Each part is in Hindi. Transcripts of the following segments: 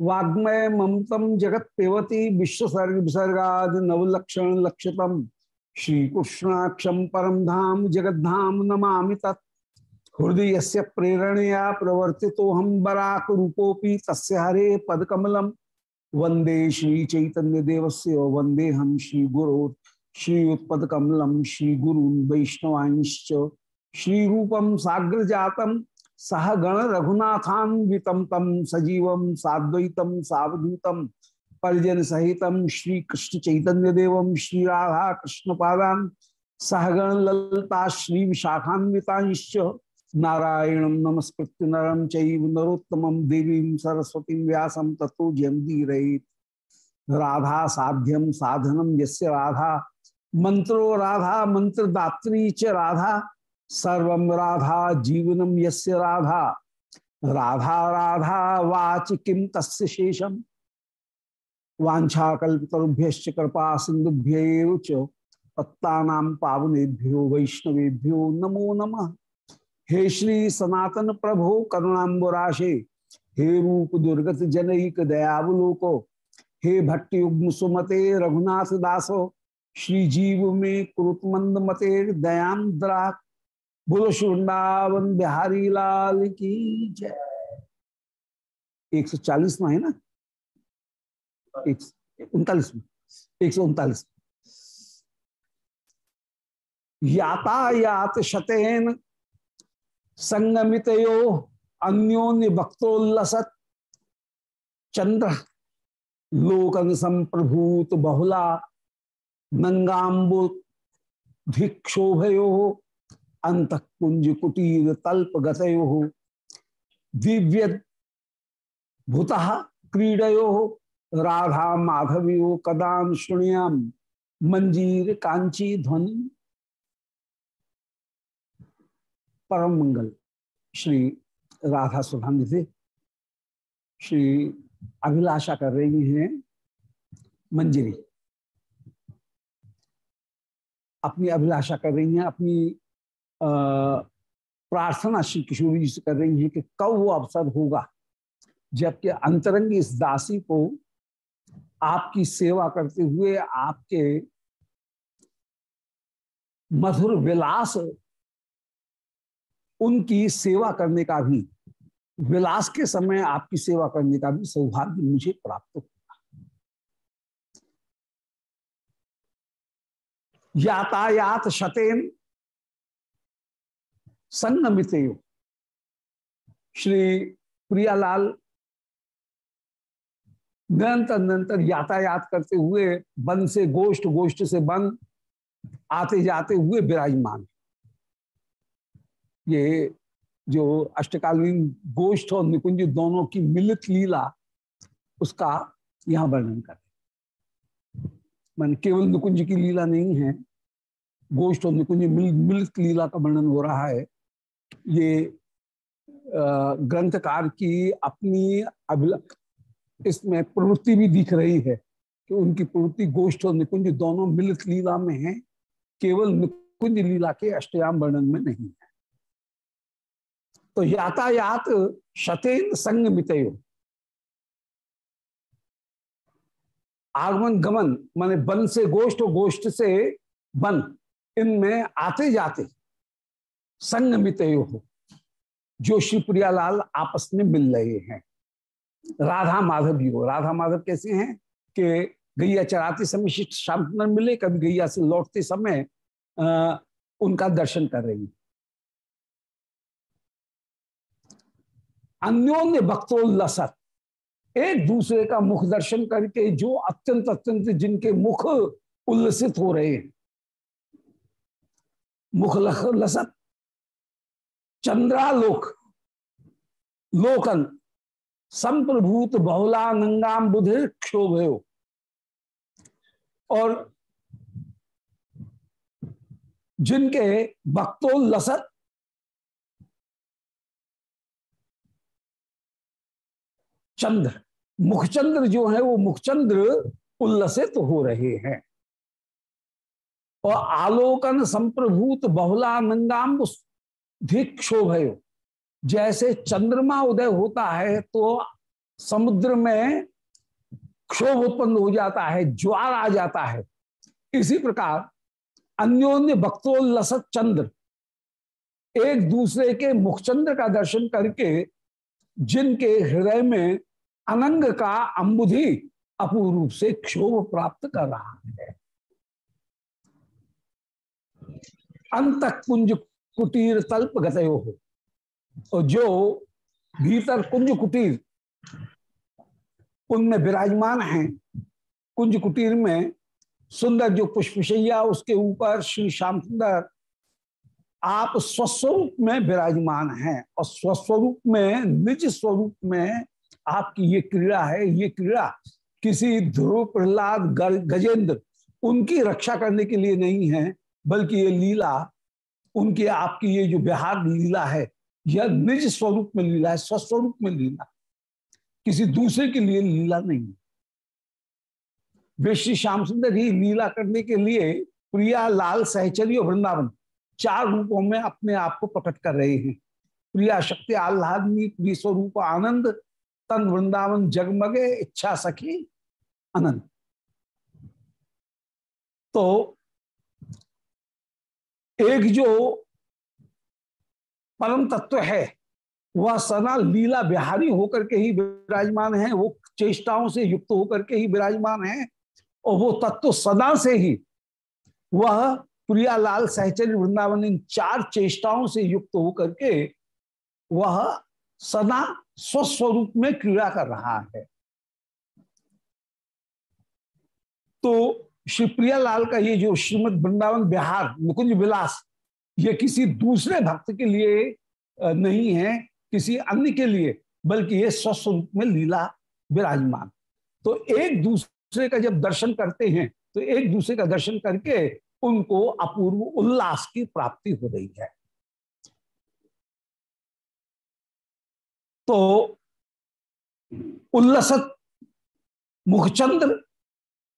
वाग्मय ममतम जगत पेवती विश्वसर्ग विसर्गा नवलक्षण लक्षतम श्री कृष्णाक्षम परम धाम जगद्धाम नमा तत्। हृदय से प्रेरणया प्रवर्ति तो हम बराक रूपोपी तस् हरे पदकमलम वंदे श्री चैतन्य देवस्य वंदे हम श्री गुरु श्री उत्पदकमलम श्री गुरु वैष्णवांश्च। श्री रूपम साग्र जातम सह गण रघुनाथान्वितम तम सजीवम साद्वैतम सावधूतम परिजन सहितम श्री कृष्ण चैतन्य देवम श्री राधा कृष्ण पादान सहगण ललता श्री विशाखान्विताश्च, नारायण नमस्कृत्य नरम चैव नरोत्तम देवी सरस्वती व्यासम तथो जयंती रही राधा साध्यम साधनम यस्य राधा मंत्रो राधा मंत्रदात्री च राधा सर्वम राधा जीवनम यस्य राधा। राधा राधा वाच किम तस्य शेषम वाछाकुभ्य कृपा सिंधुभ्य पत्ता पावनेभ्यो वैष्णवेभ्यो नमो नमः। हे श्री सनातन प्रभो करुणाबुराशे हे रूप दुर्गत जनईक दयावलोको, हे भट्ट सुमते रघुनाथ दासो, श्री जीव में कुरुत मंद मते दयांद्रा बोलो वृंदावन बिहारी लाल की जय। एक सौ चालीस में है ना? एक उनतालीस में। एक सौ उनतालीस यातायात शतेन संगमित अन्योन्य भक्तोल्लसत चंद्र, लोकन संप्रभूत बहुला नंगाम्बु भिक्षोभयो अंत कुंज कुटीर तल्प गतयो दिव्य भूत क्रीडयो। राधा माधवियो कदान शुण्याम मंजीर कांची ध्वनि परम मंगल। श्री राधा सुधांग श्री अभिलाषा कर रही हैं। मंजरी। अपनी अभिलाषा कर रही हैं, अपनी प्रार्थना श्री किशोरी जी से कर रही हैं कि कब वो अवसर होगा। जबकि अंतरंग इस दासी को आपकी सेवा करते हुए आपके मधुर विलास, उनकी सेवा करने का भी, विलास के समय आपकी सेवा करने का भी सौभाग्य मुझे प्राप्त होगा। यातायात शतेन संगमित श्री प्रियालाल निरंतर निरंतर यातायात करते हुए वन से गोष्ठ गोष्ठ से वन आते जाते हुए विराजमान। ये जो अष्टकालीन गोष्ठ और निकुंज दोनों की मिलित लीला उसका यहाँ वर्णन कर मान केवल निकुंज की लीला नहीं है गोष्ठ और निकुंज मिल, मिलित लीला का वर्णन हो रहा है। ये ग्रंथकार की अपनी अभिला इसमें प्रवृत्ति भी दिख रही है कि उनकी प्रवृत्ति गोष्ठ और निकुंज दोनों मिलित लीला में है, केवल निकुंज लीला के अष्टयाम वर्णन में नहीं है। तो यातायात शतेन संग मितयो आगमन गमन, माने वन से गोष्ठ और गोष्ठ से वन इनमें आते जाते संगमित हो। जो श्री आपस में मिल रहे हैं। राधा माधव योग राधा माधव कैसे हैं कि गैया चराते समय श्री श्यामचंद्र मिले, कभी गैया से लौटते समय उनका दर्शन कर रही अन्योन्य लसत एक दूसरे का मुख दर्शन करके जो अत्यंत अत्यंत जिनके मुख उल्लसित हो रहे हैं। मुख लसत चंद्रालोक, लोकन, संप्रभूत बहुलानंगाम बुधिर क्षोभ और जिनके भक्तोल्लसत चंद्र, मुखचंद्र जो है, वो मुखचंद्र उल्लसित तो हो रहे हैं। और आलोकन, संप्रभूत बहुलानंदाम धिक्षोभय जैसे चंद्रमा उदय होता है तो समुद्र में क्षोभ उत्पन्न हो जाता है, ज्वार आ जाता है। इसी प्रकार अन्योन्य भक्तोल्लसत चंद्र एक दूसरे के मुखचंद्र का दर्शन करके, जिनके हृदय में अनंग का अंबुधि अपूर्व से क्षोभ प्राप्त कर रहा है। अंत कुंज कुटीर तल्प गत हो। और जो भीतर कुंज कुटीर, उनमें विराजमान हैं, कुंज कुटीर में सुंदर जो पुष्पशैया उसके ऊपर श्री श्याम सुंदर, आप स्वस्वरूप में विराजमान हैं और स्वस्वरूप में, निज स्वरूप में आपकी ये क्रीड़ा है, ये क्रीड़ा किसी ध्रुव प्रहलाद गजेंद्र, उनकी रक्षा करने के लिए नहीं है, बल्कि ये लीला उनकी आपकी ये जो बिहार लीला है, यह निज स्वरूप में लीला है, स्वस्वरूप में लीला। किसी दूसरे के लिए लीला नहीं वे श्याम सुंदर ही लीला करने के लिए प्रिया, लाल, सहचरी और वृंदावन चार रूपों में अपने आप को प्रकट कर रहे हैं। प्रिया शक्ति, आह्लादनी, प्रिय स्वरूप, आनंद, तन वृंदावन जगमगे, इच्छा सखी, अनंत। तो एक जो परम तत्व है, वह सदा लीला बिहारी होकर के ही विराजमान है, वो चेष्टाओं से युक्त होकर के ही विराजमान है, और वो तत्व सदा से ही, वह प्रियालाल सहचर्य वृंदावन इन चार चेष्टाओं से युक्त होकर के, वह सदा स्वस्वरूप में क्रीड़ा कर रहा है। तो श्री प्रियालाल का ये जो श्रीमद वृंदावन बिहार मुकुंज विलास, ये किसी दूसरे भक्त के लिए नहीं है, किसी अन्य के लिए, बल्कि ये स्वस्वरूप में लीला विराजमान। तो एक दूसरे का जब दर्शन करते हैं तो एक दूसरे का दर्शन करके उनको अपूर्व उल्लास की प्राप्ति हो रही है। तो उल्लसत मुखचंद्र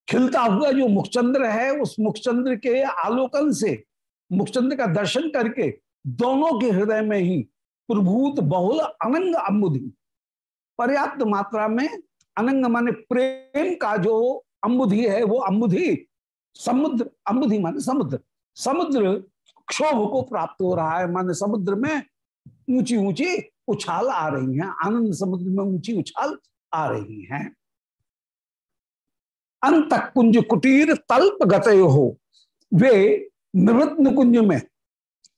खिलता हुआ जो मुखचंद्र है, उस मुखचंद्र के आलोकन से, मुखचंद्र का दर्शन करके दोनों के हृदय में ही प्रभूत बहुल अनंग अम्बुधि। पर्याप्त मात्रा में अनंग माने प्रेम का जो अम्बुधि है, वो अम्बुधि, समुद्र, अम्बुधि माने समुद्र। समुद्र क्षोभ को प्राप्त हो रहा है, माने समुद्र में ऊँची ऊँची उछाल आ रही हैं, आनंद समुद्र में ऊँची उछाल आ रही हैं। अंत कुंज कुटीर तल्प गत हो। वे निवृत्त कुंज में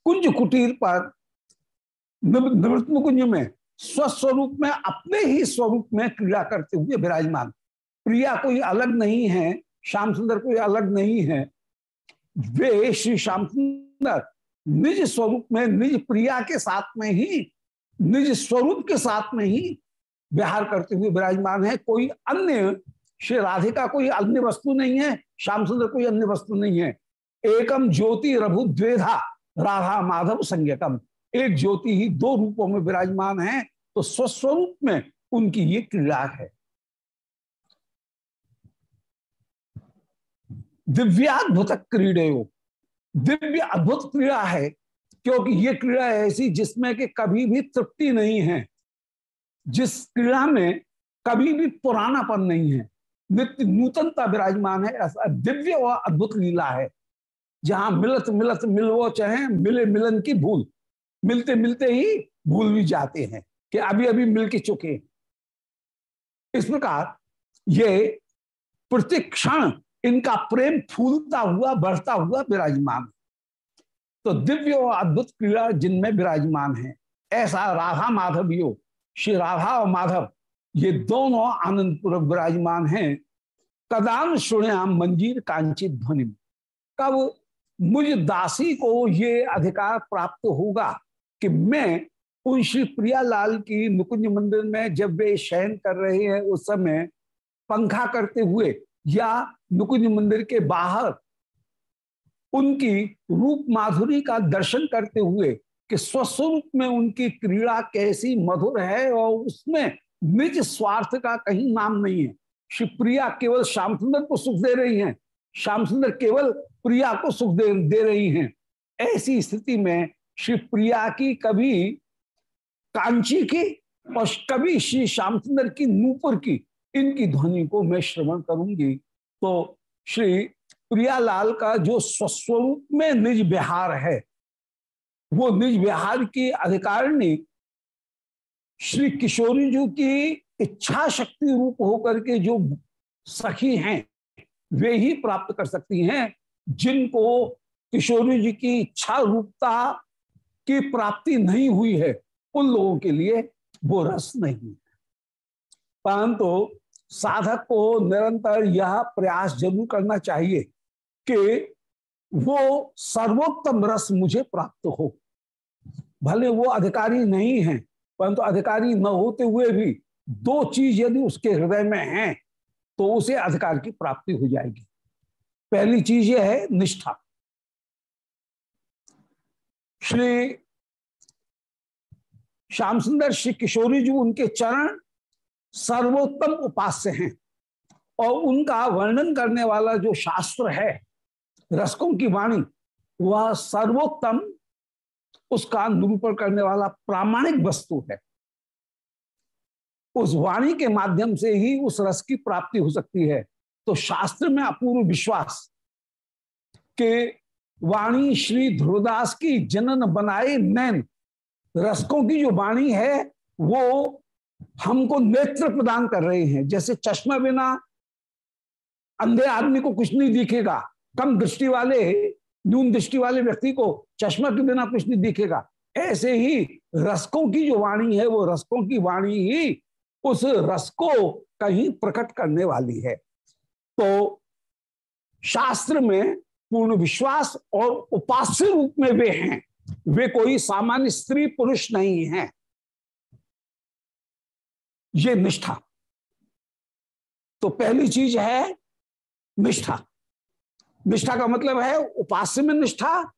कुंज कुटीर पर निवृत्त कुंज में स्वस्वरूप में अपने ही स्वरूप में क्रीड़ा करते हुए विराजमान। प्रिया कोई अलग नहीं है श्याम सुंदर कोई अलग नहीं है। वे श्री श्याम सुंदर निज स्वरूप में निज प्रिया के साथ में ही, निज स्वरूप के साथ में ही विहार करते हुए विराजमान है। कोई अन्य श्री राधिका कोई अन्य वस्तु नहीं है, श्याम सुंदर कोई अन्य वस्तु नहीं है। एकम ज्योति रघु द्वेधा राधा माधव संज्ञकम। एक ज्योति ही दो रूपों में विराजमान है तो स्वस्वरूप में उनकी ये क्रीड़ा है। दिव्याद्भुत क्रीड़ो दिव्य अद्भुत क्रीड़ा है, क्योंकि ये क्रीड़ा ऐसी जिसमें कि कभी भी तृप्ति नहीं है। जिस क्रीड़ा में कभी भी पुरानापन नहीं है। नित्य नूतनता विराजमान है, ऐसा दिव्य और अद्भुत लीला है। जहाँ मिलत मिलत मिलवो चाहे, मिले मिलन की भूल। मिलते मिलते ही भूल भी जाते हैं कि अभी अभी मिल के चुके। इस प्रकार ये प्रतिक्षण इनका प्रेम फूलता हुआ, बढ़ता हुआ विराजमान तो दिव्य और अद्भुत क्रीड़ा जिनमें विराजमान है, ऐसा राधा माधव यो, श्री राधा और माधव ये दोनों आनंदपुर विराजमान हैं। कदान सुण्याम मंजीर कांचित ध्वनि। कब मुझ दासी को ये अधिकार प्राप्त होगा कि मैं उन श्री प्रियालाल की मुकुंज मंदिर में जब वे शयन कर रहे हैं उस समय पंखा करते हुए या मुकुंज मंदिर के बाहर उनकी रूप माधुरी का दर्शन करते हुए कि स्वस्वरूप में उनकी क्रीड़ा कैसी मधुर है और उसमें निज स्वार्थ का कहीं नाम नहीं है। श्री प्रिया केवल श्याम सुंदर को सुख दे रही हैं। श्याम सुंदर केवल प्रिया को सुख दे, दे रही हैं। ऐसी स्थिति में श्री प्रिया की कभी कांची की और कभी श्री श्याम सुंदर की नूपुर की इनकी ध्वनि को मैं श्रवण करूँगी। तो श्री प्रियालाल का जो स्वस्वरूप में निज बिहार है वो निज बिहार की अधिकारिणी श्री किशोरी जी की इच्छा शक्ति रूप होकर के जो सखी हैं, वे ही प्राप्त कर सकती हैं, जिनको किशोरी जी की इच्छा रूपता की प्राप्ति नहीं हुई है, उन लोगों के लिए वो रस नहीं है। परंतु साधक को निरंतर यह प्रयास ज़रूर करना चाहिए कि वो सर्वोत्तम रस मुझे प्राप्त हो। भले वो अधिकारी नहीं है परंतु अधिकारी न होते हुए भी दो चीज़ यदि उसके हृदय में है तो उसे अधिकार की प्राप्ति हो जाएगी। पहली चीज़ यह है निष्ठा। श्री श्याम सुंदर, श्री किशोरी जी उनके चरण सर्वोत्तम उपास्य हैं और उनका वर्णन करने वाला जो शास्त्र है, रसकों की वाणी, वह सर्वोत्तम उसका निरूपण करने वाला प्रामाणिक वस्तु है। उस वाणी के माध्यम से ही उस रस की प्राप्ति हो सकती है। तो शास्त्र में अपूर्व विश्वास के वाणी श्री ध्रुवदास की जनन बनाए नैन रसकों की जो वाणी है, वो हमको नेत्र प्रदान कर रहे हैं। जैसे चश्मा बिना अंधे आदमी को कुछ नहीं दिखेगा। कम दृष्टि वाले, न्यून दृष्टि वाले व्यक्ति को चश्मा के बिना कुछ नहीं दिखेगा। ऐसे ही रसकों की जो वाणी है, वो रसकों की वाणी ही उस रस को कहीं प्रकट करने वाली है। तो शास्त्र में पूर्ण विश्वास और उपास्य रूप में वे हैं। वे कोई सामान्य स्त्री पुरुष नहीं है। ये निष्ठा। तो पहली चीज़ है निष्ठा। निष्ठा का मतलब है उपास्य में निष्ठा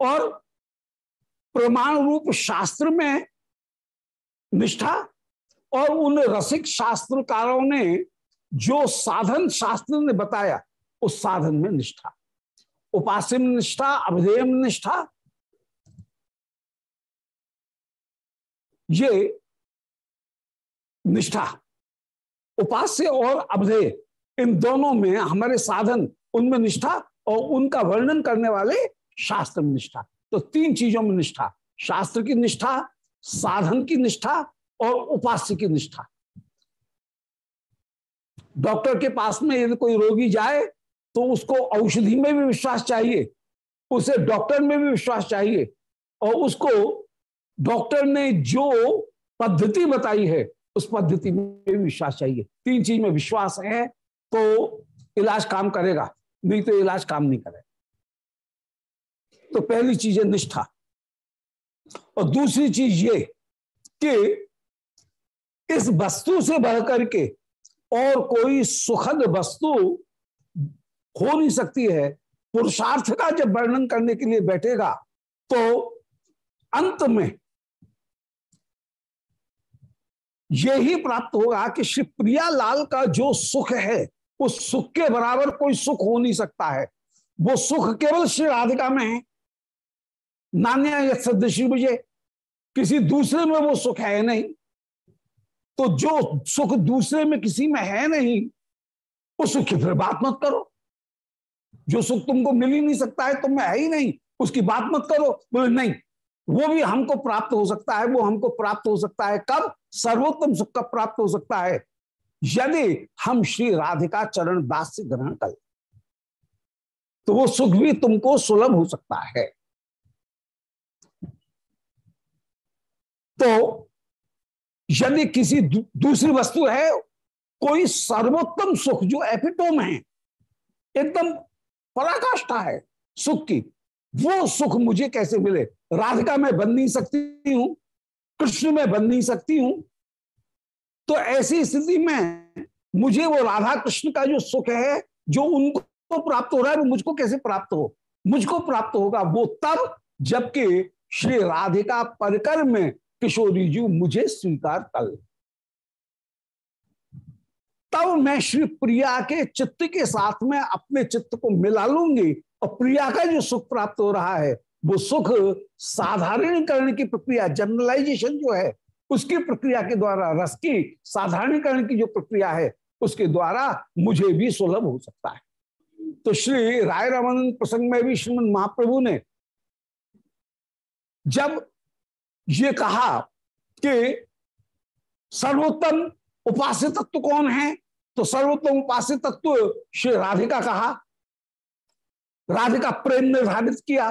और प्रमाण रूप शास्त्र में निष्ठा और उन रसिक शास्त्रकारों ने जो साधन शास्त्र ने बताया, उस साधन में निष्ठा। उपास्य में निष्ठा अवधेय निष्ठा। ये निष्ठा, उपास्य और अवधेय इन दोनों में हमारे साधन, उनमें निष्ठा और उनका वर्णन करने वाले शास्त्र में निष्ठा। तो तीन चीज़ों में निष्ठा। शास्त्र की निष्ठा, साधन की निष्ठा और उपास्य की निष्ठा। डॉक्टर के पास में यदि कोई रोगी जाए तो उसको औषधि में भी विश्वास चाहिए, उसे डॉक्टर में भी विश्वास चाहिए और उसको डॉक्टर ने जो पद्धति बताई है, उस पद्धति में भी विश्वास चाहिए। तीन चीज़ में विश्वास है तो इलाज काम करेगा, नहीं तो इलाज काम नहीं करेगा। तो पहली चीज़ है निष्ठा। और दूसरी चीज़ ये कि इस वस्तु से बढ़कर के और कोई सुखद वस्तु हो नहीं सकती है। पुरुषार्थ का जब वर्णन करने के लिए बैठेगा तो अंत में यही प्राप्त होगा कि श्री प्रिया लाल का जो सुख है, उस सुख के बराबर कोई सुख हो नहीं सकता है। वो सुख केवल श्री राधिका में है। नान्या सदृश मुझे किसी दूसरे में वो सुख है नहीं। तो जो सुख दूसरे में किसी में है नहीं उस सुख की फिर बात मत करो। जो सुख तुमको मिल ही नहीं सकता है, तुम में है ही नहीं, उसकी बात मत करो। बोले, नहीं, वो भी हमको प्राप्त हो सकता है, वो हमको प्राप्त हो सकता है। कब? सर्वोत्तम सुख का प्राप्त हो सकता है? यदि हम श्री राधिका चरण दास से ग्रहण करें तो वो सुख भी तुमको सुलभ हो सकता है। तो यदि किसी दू, दूसरी वस्तु है कोई सर्वोत्तम सुख जो एपिटोम है एकदम पराकाष्ठा है सुख की वो सुख मुझे कैसे मिले? राधिका में बन नहीं सकती हूँ कृष्ण में बन नहीं सकती हूँ तो ऐसी स्थिति में मुझे वो राधा कृष्ण का जो सुख है जो उनको प्राप्त हो रहा है वो मुझको कैसे प्राप्त हो? मुझको प्राप्त होगा वो तब जबकि श्री राधिका परकर में किशोरी जी, मुझे स्वीकार कर तब मैं श्री प्रिया के चित्त के साथ में अपने चित्त को मिला लूँगी और प्रिया का जो सुख प्राप्त हो रहा है, वो सुख साधारणीकरण की प्रक्रिया जनरलाइजेशन जो है, उसकी प्रक्रिया के द्वारा, रस की साधारणीकरण की जो प्रक्रिया है, उसके द्वारा मुझे भी सुलभ हो सकता है। तो श्री राय रमन प्रसंग में भी श्रीमद महाप्रभु ने, जब ये कहा कि सर्वोत्तम उपास्य तत्व कौन है? तो सर्वोत्तम उपास्य तत्व श्री राधिका कहा। राधिका प्रेम निर्धारित किया।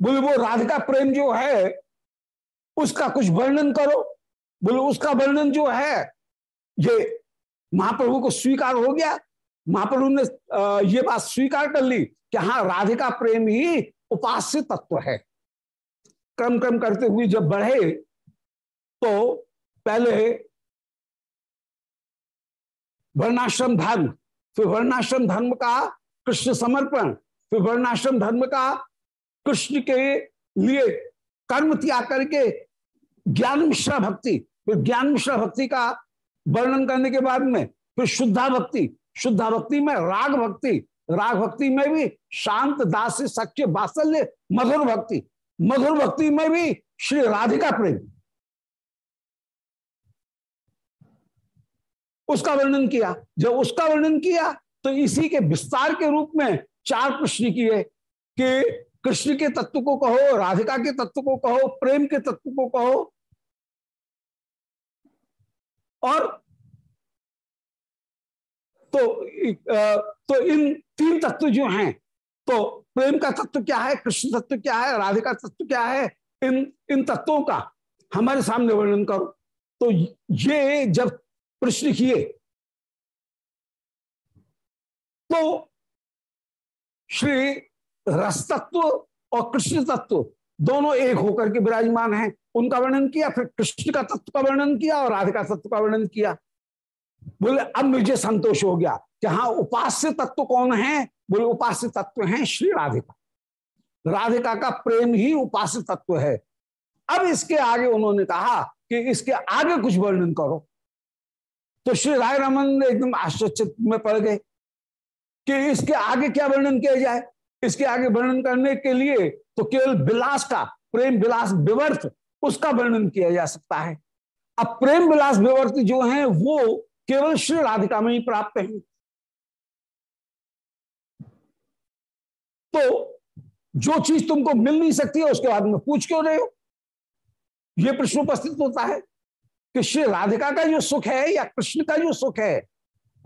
बोले, वो राधिका प्रेम जो है, उसका कुछ वर्णन करो। बोले, उसका वर्णन जो है, ये महाप्रभु को स्वीकार हो गया। महाप्रभु ने ये बात स्वीकार कर ली कि हाँ राधिका प्रेम ही उपास्य तत्व है। क्रम क्रम करते हुए जब बढ़े तो पहले वर्णाश्रम धर्म, फिर वर्णाश्रम धर्म का कृष्ण समर्पण, फिर वर्णाश्रम धर्म का कृष्ण के लिए कर्म त्याग करके ज्ञान मिश्रा भक्ति, फिर ज्ञान मिश्रा भक्ति का वर्णन करने के बाद में, फिर शुद्धा भक्ति शुद्धा भक्ति में राग भक्ति राग भक्ति में भी शांत, दास, सख्य बात्सल्य मधुर भक्ति मधुर भक्ति में भी श्री राधिका प्रेम। उसका वर्णन किया। जब उसका वर्णन किया तो इसी के विस्तार के रूप में चार प्रश्न किए कि कृष्ण के तत्व को कहो, राधिका के तत्व को कहो, प्रेम के तत्व को कहो। और तो तो इन तीन तत्व जो हैं तो प्रेम का तत्व क्या है? कृष्ण तत्व क्या है? राधिका तत्व क्या है? इन इन तत्वों का हमारे सामने वर्णन करो। तो ये जब प्रश्न किए तो श्री रस तत्व और कृष्ण तत्व दोनों एक होकर के विराजमान हैं। उनका वर्णन किया, फिर कृष्ण का तत्व का वर्णन किया और राधिका तत्व का वर्णन किया। बोले, अब मुझे संतोष हो गया। कि हाँ उपास्य तत्व कौन है? बोले, उपास्य तत्व है श्री राधिका। राधिका का प्रेम ही उपास्य तत्व है। अब इसके आगे उन्होंने कहा कि इसके आगे कुछ वर्णन करो। तो श्री राय रमन एकदम आश्चर्य में पड़ गए कि इसके आगे क्या वर्णन किया जाए? इसके आगे वर्णन करने के लिए तो केवल विलास का, प्रेम विलास विवर्त, उसका वर्णन किया जा सकता है। अब प्रेम विलास विवर्त जो है, वो केवल श्री राधिका में ही प्राप्त है। तो जो चीज़ तुमको मिल नहीं सकती है, उसके बाद में पूछ क्यों रहे हो? यह प्रश्न उपस्थित होता है कि श्री राधिका का जो सुख है या कृष्ण का जो सुख है,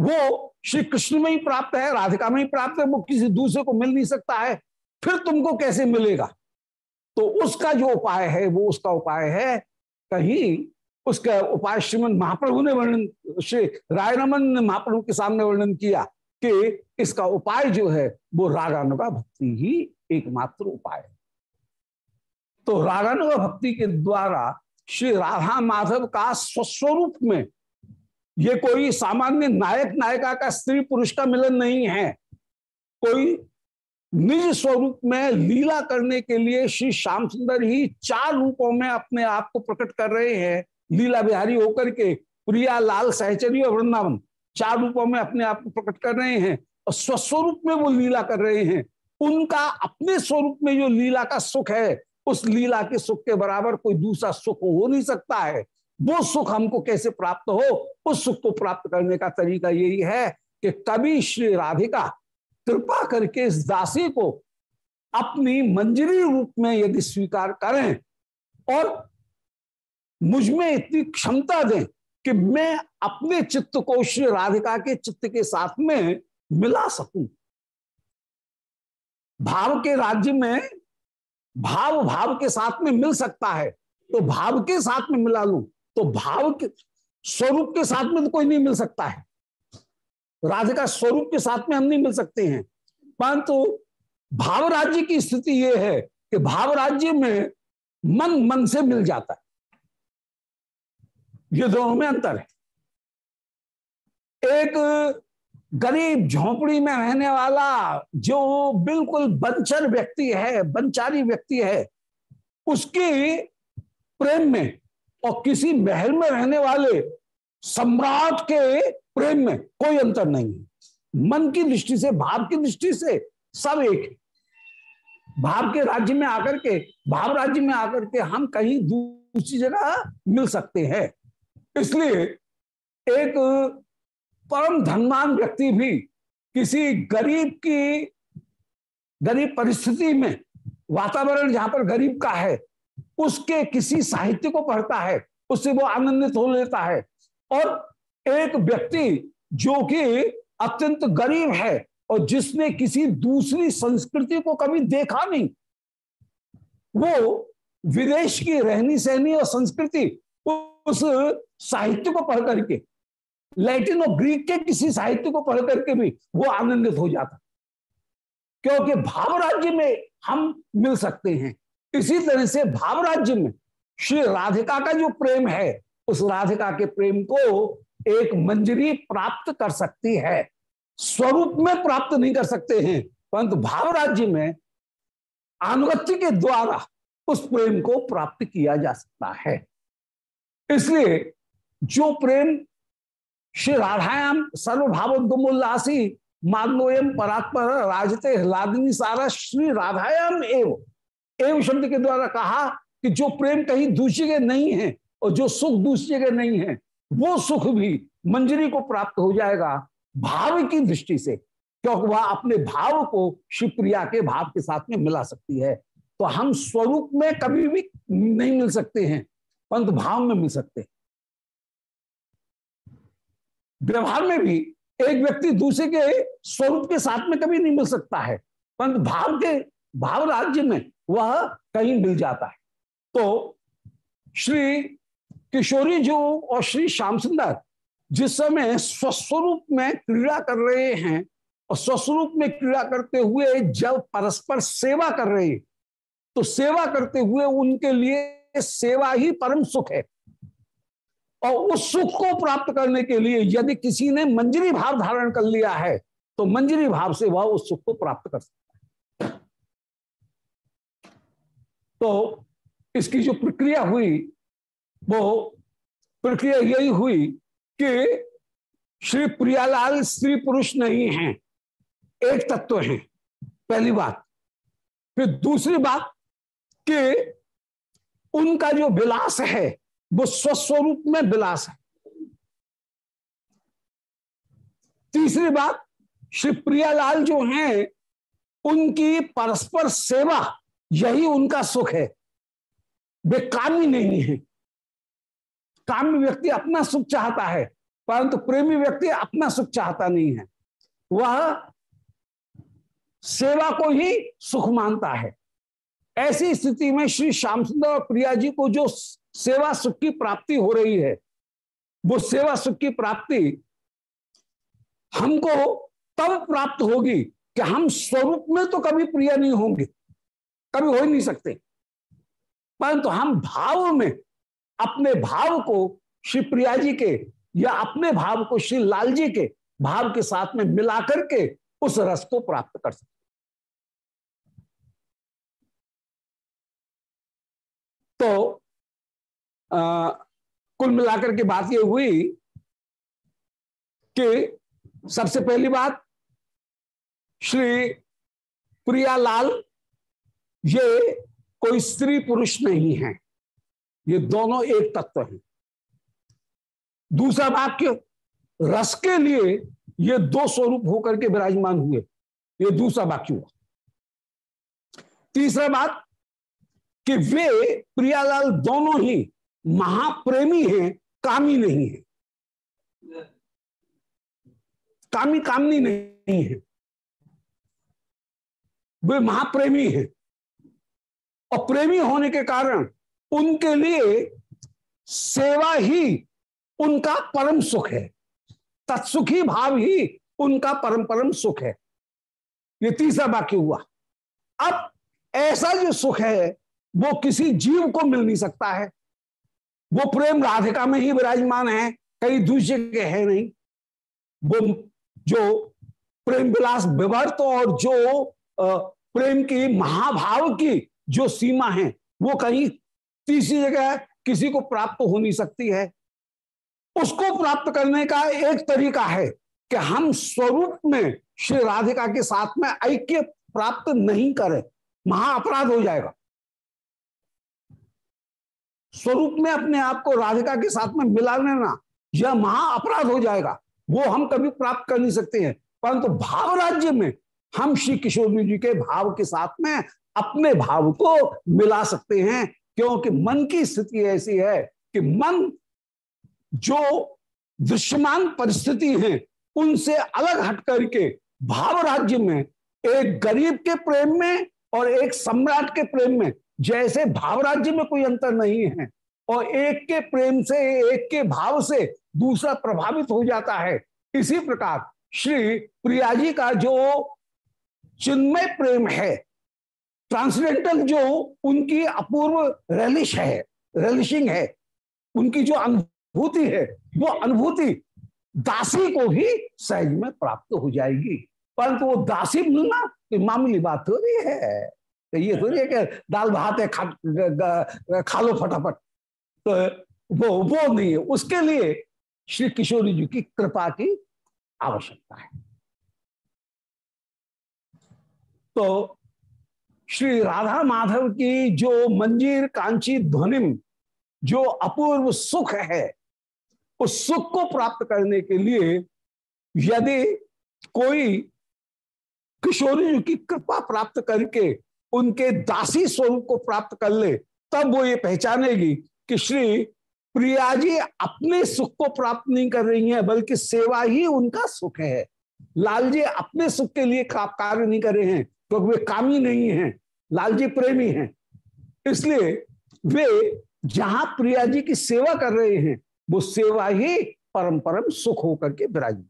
वो श्री कृष्ण में ही प्राप्त है, राधिका में ही प्राप्त है, वो किसी दूसरे को मिल नहीं सकता है, फिर तुमको कैसे मिलेगा? तो उसका जो उपाय है, वो उसका उपाय है, कहीं उसका उपाय श्रीमद महाप्रभु ने वर्णन, श्री रायरमन ने महाप्रभु के सामने वर्णन किया। कि इसका उपाय जो है, वो रागानुगा भक्ति ही एकमात्र उपाय है। तो रागानुगा भक्ति के द्वारा श्री राधा माधव का स्वस्वरूप में ये कोई सामान्य नायक, नायिका का स्त्री पुरुष का मिलन नहीं है। कोई निज स्वरूप में लीला करने के लिए श्री श्याम सुंदर ही चार रूपों में अपने आप को प्रकट कर रहे हैं। लीला बिहारी होकर के, प्रिया, लाल, सहचरी और वृंदावन। चार रूपों में अपने आप को प्रकट कर रहे हैं और स्वस्वरूप में वो लीला कर रहे हैं। उनका अपने स्वरूप में जो लीला का सुख है, उस लीला के सुख के बराबर कोई दूसरा सुख हो नहीं सकता है। वो सुख हमको कैसे प्राप्त हो? उस सुख को प्राप्त करने का तरीका यही है कि कभी श्री राधिका कृपा करके इस दासी को अपनी मंजरी रूप में यदि स्वीकार करें और मुझमें इतनी क्षमता दें कि मैं अपने चित्त को श्री राधिका के चित्त के साथ में मिला सकूँ। भाव के राज्य में भाव भाव के साथ में मिल सकता है तो भाव के साथ में मिला लू तो भाव के स्वरूप के साथ में तो कोई नहीं मिल सकता है। राधिका स्वरूप के साथ में हम नहीं मिल सकते हैं, परंतु भाव राज्य की स्थिति यह है कि भाव राज्य में मन मन से मिल जाता है। ये दोनों में अंतर है। एक गरीब झोपड़ी में रहने वाला जो बिल्कुल बंचर व्यक्ति है, बंचारी व्यक्ति है, उसके प्रेम में और किसी महल में रहने वाले सम्राट के प्रेम में कोई अंतर नहीं है। मन की दृष्टि से, भाव की दृष्टि से सब एक है। भाव के राज्य में आकर के, भाव राज्य में आकर के हम कहीं दूसरी जगह मिल सकते हैं। इसलिए एक परम धनवान व्यक्ति भी किसी गरीब की, गरीब परिस्थिति में वातावरण जहाँ पर गरीब का है, उसके किसी साहित्य को पढ़ता है, उससे वो आनंदित हो लेता है। और एक व्यक्ति जो कि अत्यंत गरीब है और जिसने किसी दूसरी संस्कृति को कभी देखा नहीं, वो विदेश की रहनी सहनी और संस्कृति उस साहित्य को पढ़ करके लैटिन और ग्रीक के किसी साहित्य को पढ़ करके भी वो आनंदित हो जाता। क्योंकि भाव राज्य में हम मिल सकते हैं। इसी तरह से भाव राज्य में श्री राधिका का जो प्रेम है, उस राधिका के प्रेम को एक मंजरी प्राप्त कर सकती है। स्वरूप में प्राप्त नहीं कर सकते हैं, परंतु भाव राज्य में अनुगत्य के द्वारा उस प्रेम को प्राप्त किया जा सकता है। इसलिए जो प्रेम श्री राधायाम सर्वभावोल्लासी मानोयम परात्पर राजते हलादिनी सारा श्री राधायाम एव एव शब्द के द्वारा कहा कि जो प्रेम कहीं दूसरी के नहीं है और जो सुख दूसरी के नहीं है, वो सुख भी मंजरी को प्राप्त हो जाएगा भाव की दृष्टि से, क्योंकि वह अपने भाव को शिवप्रिया के भाव के साथ में मिला सकती है। तो हम स्वरूप में कभी भी नहीं मिल सकते हैं। परंतु भाव में मिल सकते हैं। व्यवहार में भी एक व्यक्ति दूसरे के स्वरूप के साथ में कभी नहीं मिल सकता है। परंतु भाव के, भाव राज्य में वह कहीं मिल जाता है। तो श्री किशोरी जो और श्री श्याम सुंदर जिस समय स्वस्वरूप में क्रीड़ा कर रहे हैं और स्वस्वरूप में क्रीड़ा करते हुए जब परस्पर सेवा कर रहे हैं तो सेवा करते हुए उनके लिए सेवा ही परम सुख है। और उस सुख को प्राप्त करने के लिए यदि किसी ने मंजरी भाव धारण कर लिया है तो मंजरी भाव से वह उस सुख को प्राप्त कर सकता है। तो इसकी जो प्रक्रिया हुई, वो प्रक्रिया यही हुई कि श्री प्रियालाल स्त्री पुरुष नहीं है, एक तत्व है। पहली बात। फिर दूसरी बात कि उनका जो विलास है, वो स्वस्वरूप में विलास है। तीसरी बात, श्री प्रियालाल जो हैं, उनकी परस्पर सेवा, यही उनका सुख है। वे कामी नहीं है। कामी व्यक्ति अपना सुख चाहता है, परंतु प्रेमी व्यक्ति अपना सुख चाहता नहीं है। वह सेवा को ही सुख मानता है। ऐसी स्थिति में श्री श्याम सुंदर और प्रिया जी को जो सेवा सुख की प्राप्ति हो रही है, वो सेवा सुख की प्राप्ति हमको तब प्राप्त होगी कि हम स्वरूप में तो कभी प्रिय नहीं होंगे, कभी हो ही नहीं सकते। परंतु तो हम भाव में अपने भाव को श्री प्रिया जी के या अपने भाव को श्री लाल जी के भाव के साथ में मिलाकर के उस रस को प्राप्त कर सकते तो आ, कुल मिलाकर के बात ये हुई कि सबसे पहली बात श्री प्रियालाल ये कोई स्त्री पुरुष नहीं है। ये दोनों एक तत्व हैं। दूसरा वाक्य रस के लिए ये दो स्वरूप होकर के विराजमान हुए। ये दूसरा वाक्य हुआ? तीसरा बात कि वे प्रियालाल दोनों ही महाप्रेमी हैं, कामी नहीं है। कामी कामनी नहीं है। वे महाप्रेमी हैं। और प्रेमी होने के कारण उनके लिए सेवा ही उनका परम सुख है। तत्सुखी भाव ही उनका परम परम सुख है। ये तीसरा वाक्य हुआ। अब ऐसा जो सुख है वो किसी जीव को मिल नहीं सकता है। वो प्रेम राधिका में ही विराजमान है, कहीं दूसरे के है नहीं। वो जो प्रेम विलास विवर्त और जो प्रेम की महाभाव की जो सीमा है, वो कहीं तीसरी जगह किसी को प्राप्त हो नहीं सकती है। उसको प्राप्त करने का एक तरीका है कि हम स्वरूप में श्री राधिका के साथ में ऐक्य प्राप्त नहीं करें। महा अपराध हो जाएगा। स्वरूप में अपने आप को राधिका के साथ में मिला लेना, यह महा अपराध हो जाएगा। वो हम कभी प्राप्त कर नहीं सकते हैं। परंतु तो भाव राज्य में हम श्री किशोर जी के भाव के साथ में अपने भाव को मिला सकते हैं, क्योंकि मन की स्थिति ऐसी है कि मन जो दृश्यमान परिस्थिति है, उनसे अलग हट करके भाव राज्य में एक गरीब के प्रेम में और एक सम्राट के प्रेम में जैसे भाव राज्य में कोई अंतर नहीं है और एक के प्रेम से, एक के भाव से दूसरा प्रभावित हो जाता है। इसी प्रकार श्री प्रिया जी का जो चिन्मय प्रेम है ट्रांसडेंटल जो उनकी अपूर्व रेलिश है रेलिशिंग है, उनकी जो अनुभूति है, वो अनुभूति दासी को भी सहज में प्राप्त हो जाएगी। परंतु वो दासी मिलना मामूली बात थोड़ी है। ये थोड़ी है कि दाल भात है खा, खा लो फटाफट। तो वो वो नहीं है। उसके लिए श्री किशोरी जी की कृपा की आवश्यकता है। तो श्री राधा माधव की जो मंजीर कांची ध्वनिम जो अपूर्व सुख है उस सुख को प्राप्त करने के लिए यदि कोई किशोरी जी की कृपा प्राप्त करके उनके दासी स्वरूप को प्राप्त कर ले, तब वो ये पहचानेगी कि श्री प्रिया जी अपने सुख को प्राप्त नहीं कर रही हैं, बल्कि सेवा ही उनका सुख है। लाल जी अपने सुख के लिए कार्य नहीं कर रहे हैं, क्योंकि तो वे कामी नहीं हैं लाल जी प्रेमी हैं। इसलिए वे जहाँ प्रिया जी की सेवा कर रहे हैं, वो सेवा ही परम परम सुख होकर के विराजमान।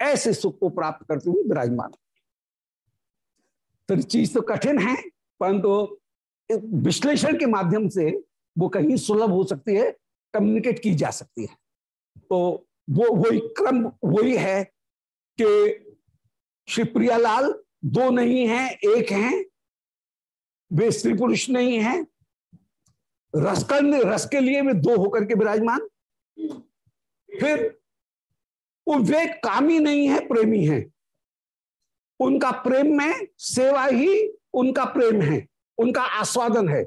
ऐसे सुख को प्राप्त करते हुए विराजमान। तो चीज़ तो कठिन है, परंतु विश्लेषण के माध्यम से वो कहीं सुलभ हो सकती है कम्युनिकेट की जा सकती है। तो वो वही क्रम वही है कि श्री प्रियालाल दो नहीं है, एक हैं, वे स्त्री पुरुष नहीं है रसकंद रस के लिए वे दो होकर के विराजमान। फिर वे कामी नहीं है, प्रेमी है। उनका प्रेम में सेवा ही उनका प्रेम है, उनका आस्वादन है।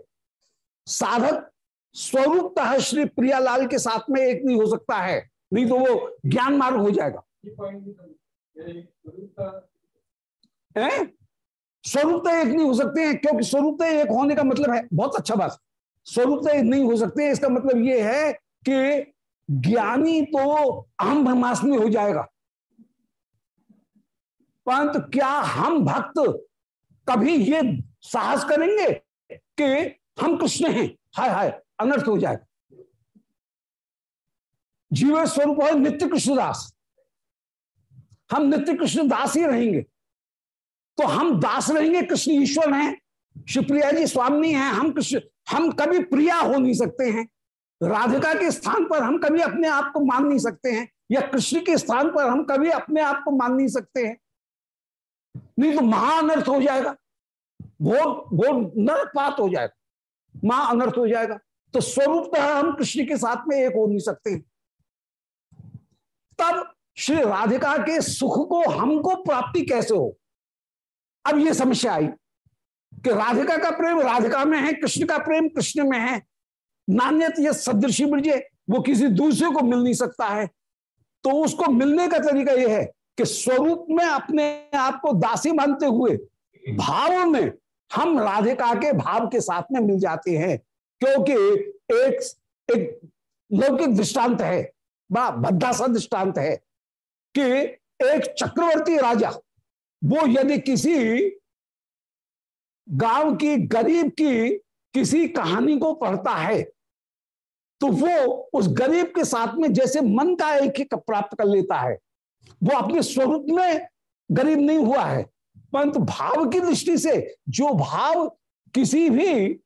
साधक स्वरूपतः श्री प्रियालाल के साथ में एक नहीं हो सकता है, नहीं तो वो ज्ञान मार्ग हो जाएगा। स्वरूपता एक नहीं हो सकते हैं, क्योंकि स्वरूपता एक होने का मतलब है, बहुत अच्छा बात। स्वरूपता एक नहीं हो सकते इसका मतलब ये है कि ज्ञानी तो अहम ब्रह्मास्मि हो जाएगा। परंतु क्या हम भक्त कभी ये साहस करेंगे कि हम कृष्ण हैं? हाय हाय, अनर्थ हो जाएगा। जीव स्वरूप है नित्य कृष्णदास हम नित्य कृष्णदास ही रहेंगे। तो हम दास रहेंगे, कृष्ण ईश्वर हैं, शिवप्रिया जी स्वामी हैं, हम कृष्ण, हम कभी प्रिया हो नहीं सकते हैं। राधिका के स्थान पर हम कभी अपने आप को मान नहीं सकते हैं, या कृष्ण के स्थान पर हम कभी अपने आप को मान नहीं सकते हैं। नहीं तो महाअनर्थ हो जाएगा। वो वो नरकपात हो जाएगा। महा अनर्थ हो जाएगा। तो स्वरूपतः हम कृष्ण के साथ में एक हो नहीं सकते। तब श्री राधिका के सुख को, हमको प्राप्ति कैसे हो? अब ये समस्या आई कि राधिका का प्रेम, राधिका में है, कृष्ण का प्रेम, कृष्ण में है। नान्यत ये सदृशी ब्रजे वो किसी दूसरे को मिल नहीं सकता है। तो उसको मिलने का तरीका यह है कि स्वरूप में अपने आप को दासी मानते हुए भाव में हम राधिका के भाव के साथ में मिल जाते हैं, क्योंकि एक एक लौकिक दृष्टांत है बड़ा भद्दा दृष्टांत है कि एक चक्रवर्ती राजा, वो यदि किसी गाँव की, गरीब की किसी कहानी को पढ़ता है तो वो उस गरीब के साथ में जैसे मन का एक ही प्राप्त कर लेता है। वो अपने स्वरूप में गरीब नहीं हुआ है। परंतु भाव की दृष्टि से जो भाव किसी भी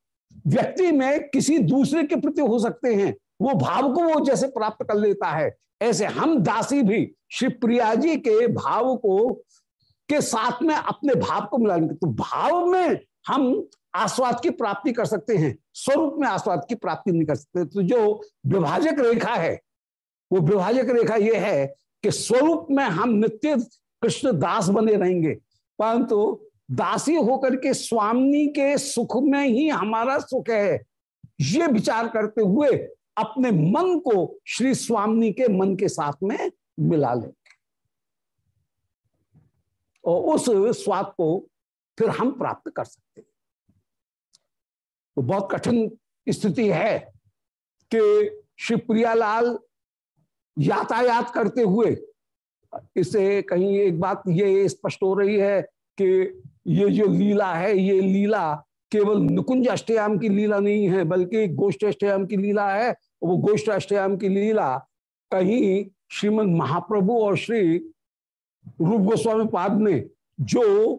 व्यक्ति में किसी दूसरे के प्रति हो सकते हैं, वो भाव को वो जैसे प्राप्त कर लेता है। ऐसे हम दासी भी श्री प्रिया जी के भाव को, के साथ में अपने भाव को मिलाएँगे तो भाव में हम आस्वाद की प्राप्ति कर सकते हैं, स्वरूप में आस्वाद की प्राप्ति नहीं कर सकते। तो जो विभाजक रेखा है, वो विभाजक रेखा ये है कि स्वरूप में हम नित्य कृष्ण दास बने रहेंगे। परंतु दासी होकर के स्वामी के सुख में ही हमारा सुख है। ये विचार करते हुए अपने मन को श्री स्वामी के मन के साथ में मिला लेंगे और उस स्वाद को फिर हम प्राप्त कर सकते हैं। तो बहुत कठिन स्थिति है कि श्री प्रियालाल यातायात करते हुए। इससे कहीं एक बात ये स्पष्ट हो रही है कि ये जो लीला है, ये लीला केवल नुकुंज अष्टयाम की लीला नहीं है, बल्कि गोष्ठ अष्टयाम की लीला है। वो गोष्ठ अष्टयाम की लीला कहीं श्रीमद महाप्रभु और श्री रूप गोस्वामी पाद ने जो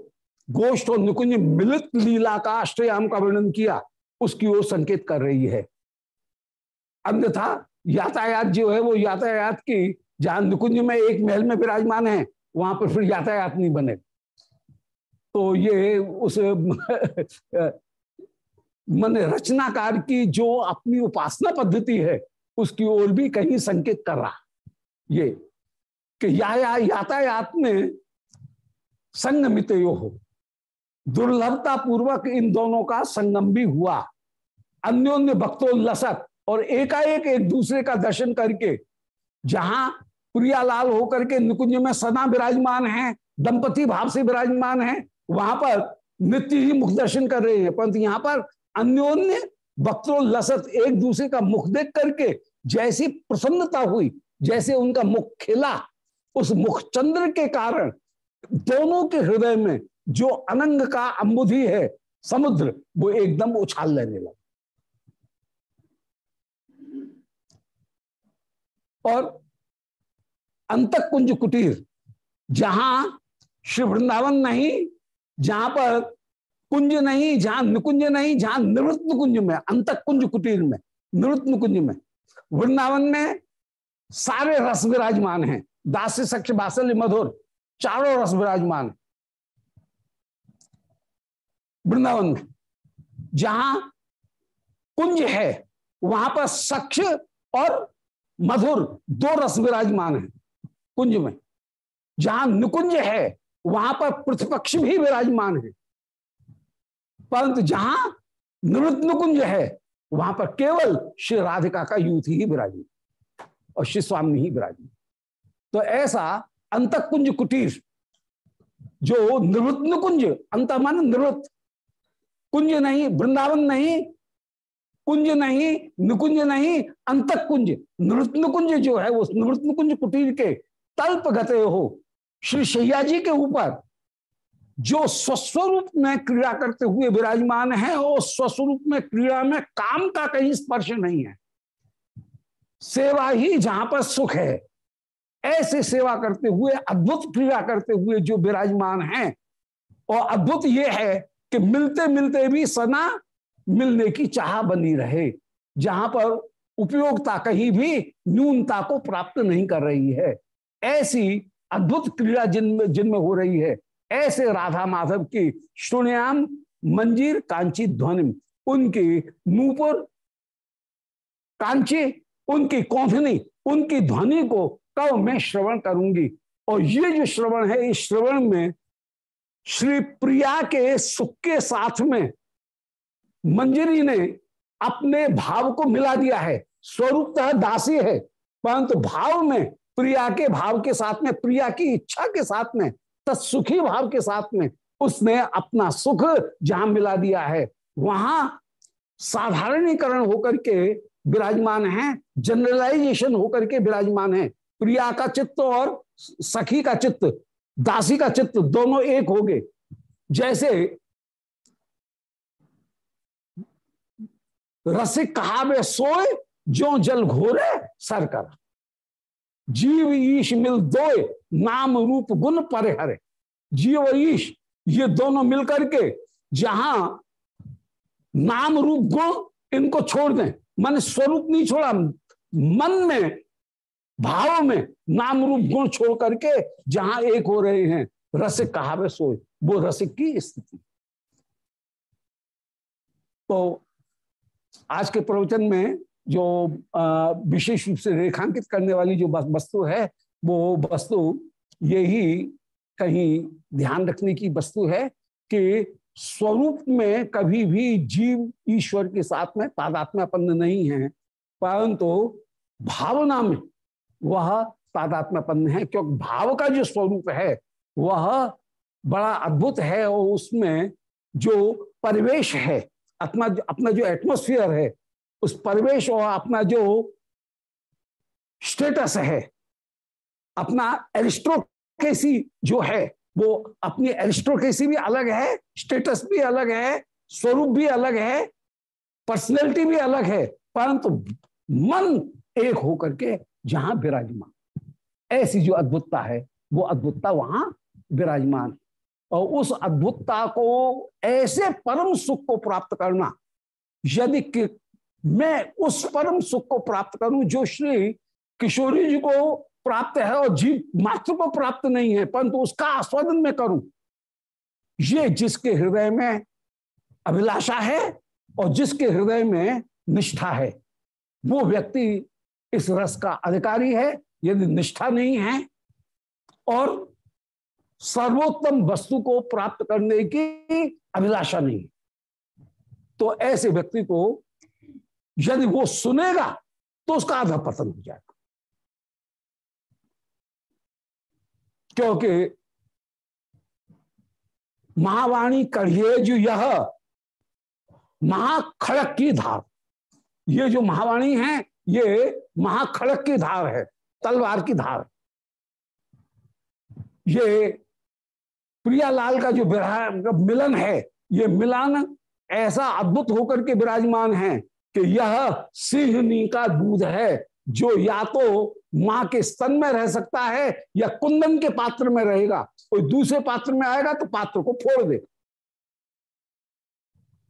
गोष्ठ और नुकुंज मिलित लीला का अष्टयाम का वर्णन किया, उसकी ओर संकेत कर रही है। अन्यथा यातायात जो है वो यातायात की जहाँ निकुंज में एक महल में विराजमान है वहाँ पर फिर यातायात नहीं बने। तो ये उस मन रचनाकार की जो अपनी उपासना पद्धति है उसकी ओर भी कहीं संकेत कर रहा। ये कि या, या यातायात में संगमित हो। दुर्लभता पूर्वक इन दोनों का संगम भी हुआ। अन्योन्य भक्तोल्लसक और एकाएक एक दूसरे का दर्शन करके, जहाँ प्रियालाल होकर के निकुंज में सदा विराजमान है, दंपति भाव से विराजमान है, वहाँ पर नित्य ही मुख दर्शन कर रहे हैं। परंतु यहाँ पर अन्योन्य भक्तोल्लसत एक दूसरे का मुख देख करके जैसी प्रसन्नता हुई, जैसे उनका मुख खिला, उस मुख चंद्र के कारण दोनों के हृदय में जो अनंग का अंबुधि है, समुद्र, वो एकदम उछाल लेने लगा। और अंतक कुंज कुटीर, जहाँ श्री वृंदावन नहीं, जहाँ पर कुंज नहीं, जहाँ निकुंज नहीं, जहाँ निवृत्त कुंज में अंतक कुंज कुटीर में, निवृत्त कुंज में, वृंदावन में सारे रस विराजमान हैं। दास सक्ष बासल मधुर, चारों रस विराजमान वृंदावन में, जहाँ कुंज है, वहाँ पर सक्ष और मधुर दो रस विराजमान है, कुंज में। जहाँ निकुंज है, वहाँ पर प्रतिपक्ष भी विराजमान है। परंतु जहाँ निवृत्त निकुंज है, वहाँ पर केवल श्री राधिका का यूथ ही विराजमान और श्री स्वामी ही विराजमान तो ऐसा अंत कुंज कुटीर, जो निवृत्त निकुंज अंत मान निवृत्त कुंज नहीं, वृंदावन नहीं कुंज नहीं, निकुंज नहीं अंत कुंज नृत्य कुंज जो है, वो नृत्य कुंज कुटीर के तल्प गते हो। श्री शैया जी के ऊपर जो स्वस्वरूप में क्रीड़ा करते हुए विराजमान है और स्वस्वरूप में क्रीड़ा में काम का कहीं स्पर्श नहीं है। सेवा ही जहाँ पर सुख है, ऐसे सेवा करते हुए, अद्भुत क्रीड़ा करते हुए जो विराजमान हैं, और अद्भुत ये है कि मिलते मिलते भी सना मिलने की चाह बनी रहे, जहाँ पर उपयोगता कहीं भी न्यूनता को प्राप्त नहीं कर रही है। ऐसी अद्भुत क्रीड़ा जिनमें जिनमें हो रही है। ऐसे राधा माधव की श्रुण्याम मंजीर, कांची ध्वनि उनकी नूपुर, कांची, उनकी कौंधनी, उनकी ध्वनि को कब मैं श्रवण करूँगी? और ये जो श्रवण है, इस श्रवण में श्री प्रिया के सुख के साथ में मंजरी ने अपने भाव को मिला दिया है। स्वरूपतः दासी है, परंतु भाव में, प्रिया के भाव के साथ में, प्रिया की इच्छा के साथ में, तत्सुखी भाव के साथ में उसने अपना सुख जहाँ मिला दिया है, वहाँ साधारणीकरण होकर के विराजमान है जनरलाइजेशन होकर के विराजमान है। प्रिया का चित्त और सखी का चित्त, दासी का चित्त दोनों एक हो गए जैसे रसिक कहावे सोए, जो जल घोरे, सर कर। जीव ईश मिल दो नाम रूप गुण परिहरे। जीव ईश, ये दोनों मिलकर के जहाँ नाम रूप गुण इनको छोड़ दें, मन स्वरूप नहीं छोड़ा, मन में, भाव में नाम रूप गुण छोड़ करके जहाँ एक हो रहे हैं रसिक कहावे सोए, वो रसिक की स्थिति। तो आज के प्रवचन में जो विशेष रूप से रेखांकित करने वाली जो वस्तु है, वो वस्तु यही कहीं ध्यान रखने की वस्तु है कि स्वरूप में कभी भी जीव ईश्वर के साथ में तादात्म्यपन्न नहीं है, परंतु तो भावना में वह तादात्म्यपन्न है, क्योंकि भाव का जो स्वरूप है, वह बड़ा अद्भुत है और उसमें जो परिवेश है अपना जो अपना जो एटमोस्फियर है, उस परिवेश और अपना जो स्टेटस है, अपना एरिस्ट्रोकेसी जो है, वो अपनी एरिस्ट्रोकेसी भी अलग है स्टेटस भी अलग है, स्वरूप भी अलग है पर्सनैलिटी भी अलग है, परंतु मन एक होकर के जहाँ विराजमान। ऐसी जो अद्भुतता है, वो अद्भुतता वहाँ विराजमान और उस अद्भुतता को ऐसे परम सुख को प्राप्त करना, यदि मैं उस परम सुख को प्राप्त करूँ जो श्री किशोरी जी को प्राप्त है और जीव मात्र को प्राप्त नहीं है, परंतु उसका आस्वादन में करूँ। ये जिसके हृदय में अभिलाषा है और जिसके हृदय में निष्ठा है, वो व्यक्ति इस रस का अधिकारी है। यदि निष्ठा नहीं है और सर्वोत्तम वस्तु को प्राप्त करने की अभिलाषा नहीं। तो ऐसे व्यक्ति को यदि वो सुनेगा तो उसका आधा पतन हो जाएगा। क्योंकि महावाणी कढ़िए जो यह महाखड़क की धार। ये जो महावाणी है, ये महाखड़क की धार है, तलवार की धार। ये प्रियालाल का जो मिलन है, ये मिलन ऐसा अद्भुत होकर के विराजमान है कि यह सिंहनी का दूध है, जो या तो माँ के स्तन में रह सकता है या कुंदन के पात्र में रहेगा। कोई दूसरे पात्र में आएगा तो पात्र को फोड़ दे।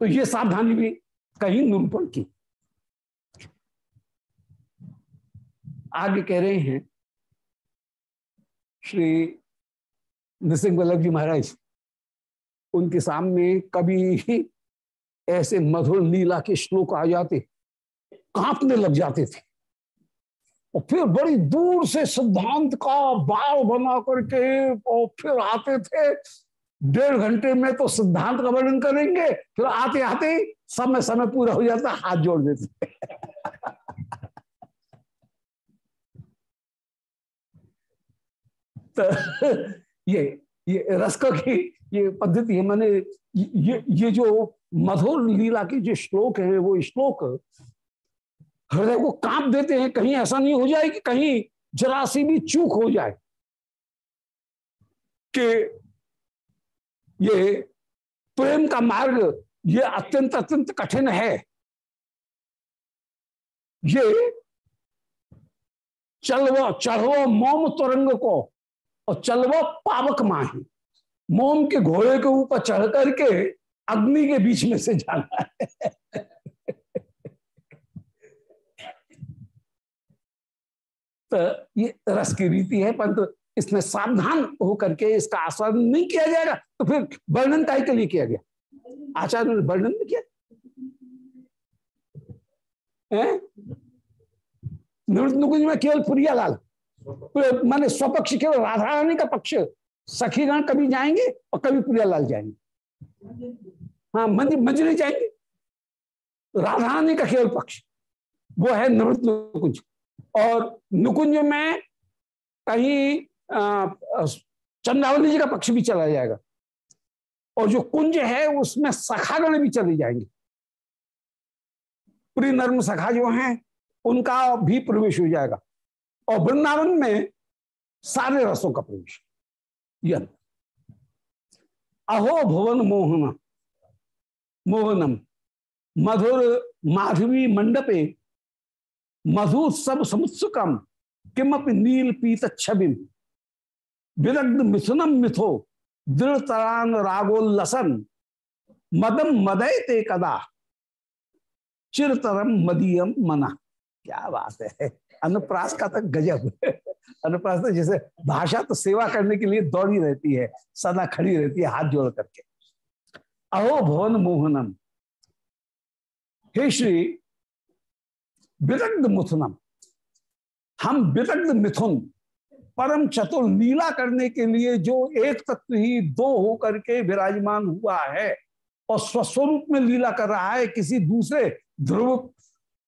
तो ये सावधानी भी कहीं निरूपण की। आगे कह रहे हैं, श्री नृसिंह वल्लभ जी महाराज, उनके सामने कभी ऐसे मधुर लीला के श्लोक आ जाते, कांपने लग जाते थे। और फिर बड़ी दूर से सिद्धांत का बाव बना करके और फिर आते थे। डेढ़ घंटे में तो सिद्धांत का वर्णन करेंगे, फिर आते आते समय समय पूरा हो जाता, हाथ जोड़ देते। तो ये ये रस्क की ये पद्धति है। मैंने ये ये जो मधुर लीला के जो श्लोक है, वो श्लोक हृदय को काँप देते हैं। कहीं ऐसा नहीं हो जाए कि कहीं जरा सी भी चूक हो जाए कि ये प्रेम का मार्ग, ये अत्यंत अत्यंत कठिन है। ये चलव चढ़ो मोम तुरंग को और चलवो पावक माही। मोम के घोड़े के ऊपर चढ़ करके अग्नि के बीच में से जाना है। तो ये रस की रीति है, परंतु इसमें सावधान होकर के इसका आस्वादन नहीं किया जाएगा तो फिर वर्णन काय के लिए किया गया। आचार्य ने वर्णन नहीं किया? नुकुंज में केवल प्रियालाल। माने स्वपक्ष केवल राधा रानी का पक्ष, सखीगण कभी जाएँगे और कभी प्रियालाल जाएँगे। हाँ मंदिर मंजरी जाएँगे। राधा रानी का केवल पक्ष, वो है नृत्य नुकुंज। और नुकुंज में कहीं चंद्रावली जी का पक्ष भी चला जाएगा। और जो कुंज है, उसमें सखागण भी चले जाएँगे। प्री नर्म सखा जो हैं, उनका भी प्रवेश हो जाएगा। और वृंदावन में सारे रसों का प्रवेश। अहो भुवन मोहन। मोहनम। मधुर माधवी मंडपे। मधु सब समुत्सुकम। किमप नील पीत छवि विदग्ध मिथुनम मिथो। दृढ़तरान रागोल्लसन मदम मदय ते कदा। चिरतरम मदियम मना। क्या बात है। अनुप्रास का तो गजब। अनुप्रास तो जैसे भाषा तो सेवा करने के लिए दौड़ी रहती है, सदा खड़ी रहती है हाथ जोड़ करके। अहो भवन मोहनम, हे श्री विदग्ध मुथुनम, हम विदग्ध मिथुन, परम चतुर लीला करने के लिए जो एक तत्व ही दो होकर के विराजमान हुआ है और स्वस्वरूप में लीला कर रहा है, किसी दूसरे ध्रुव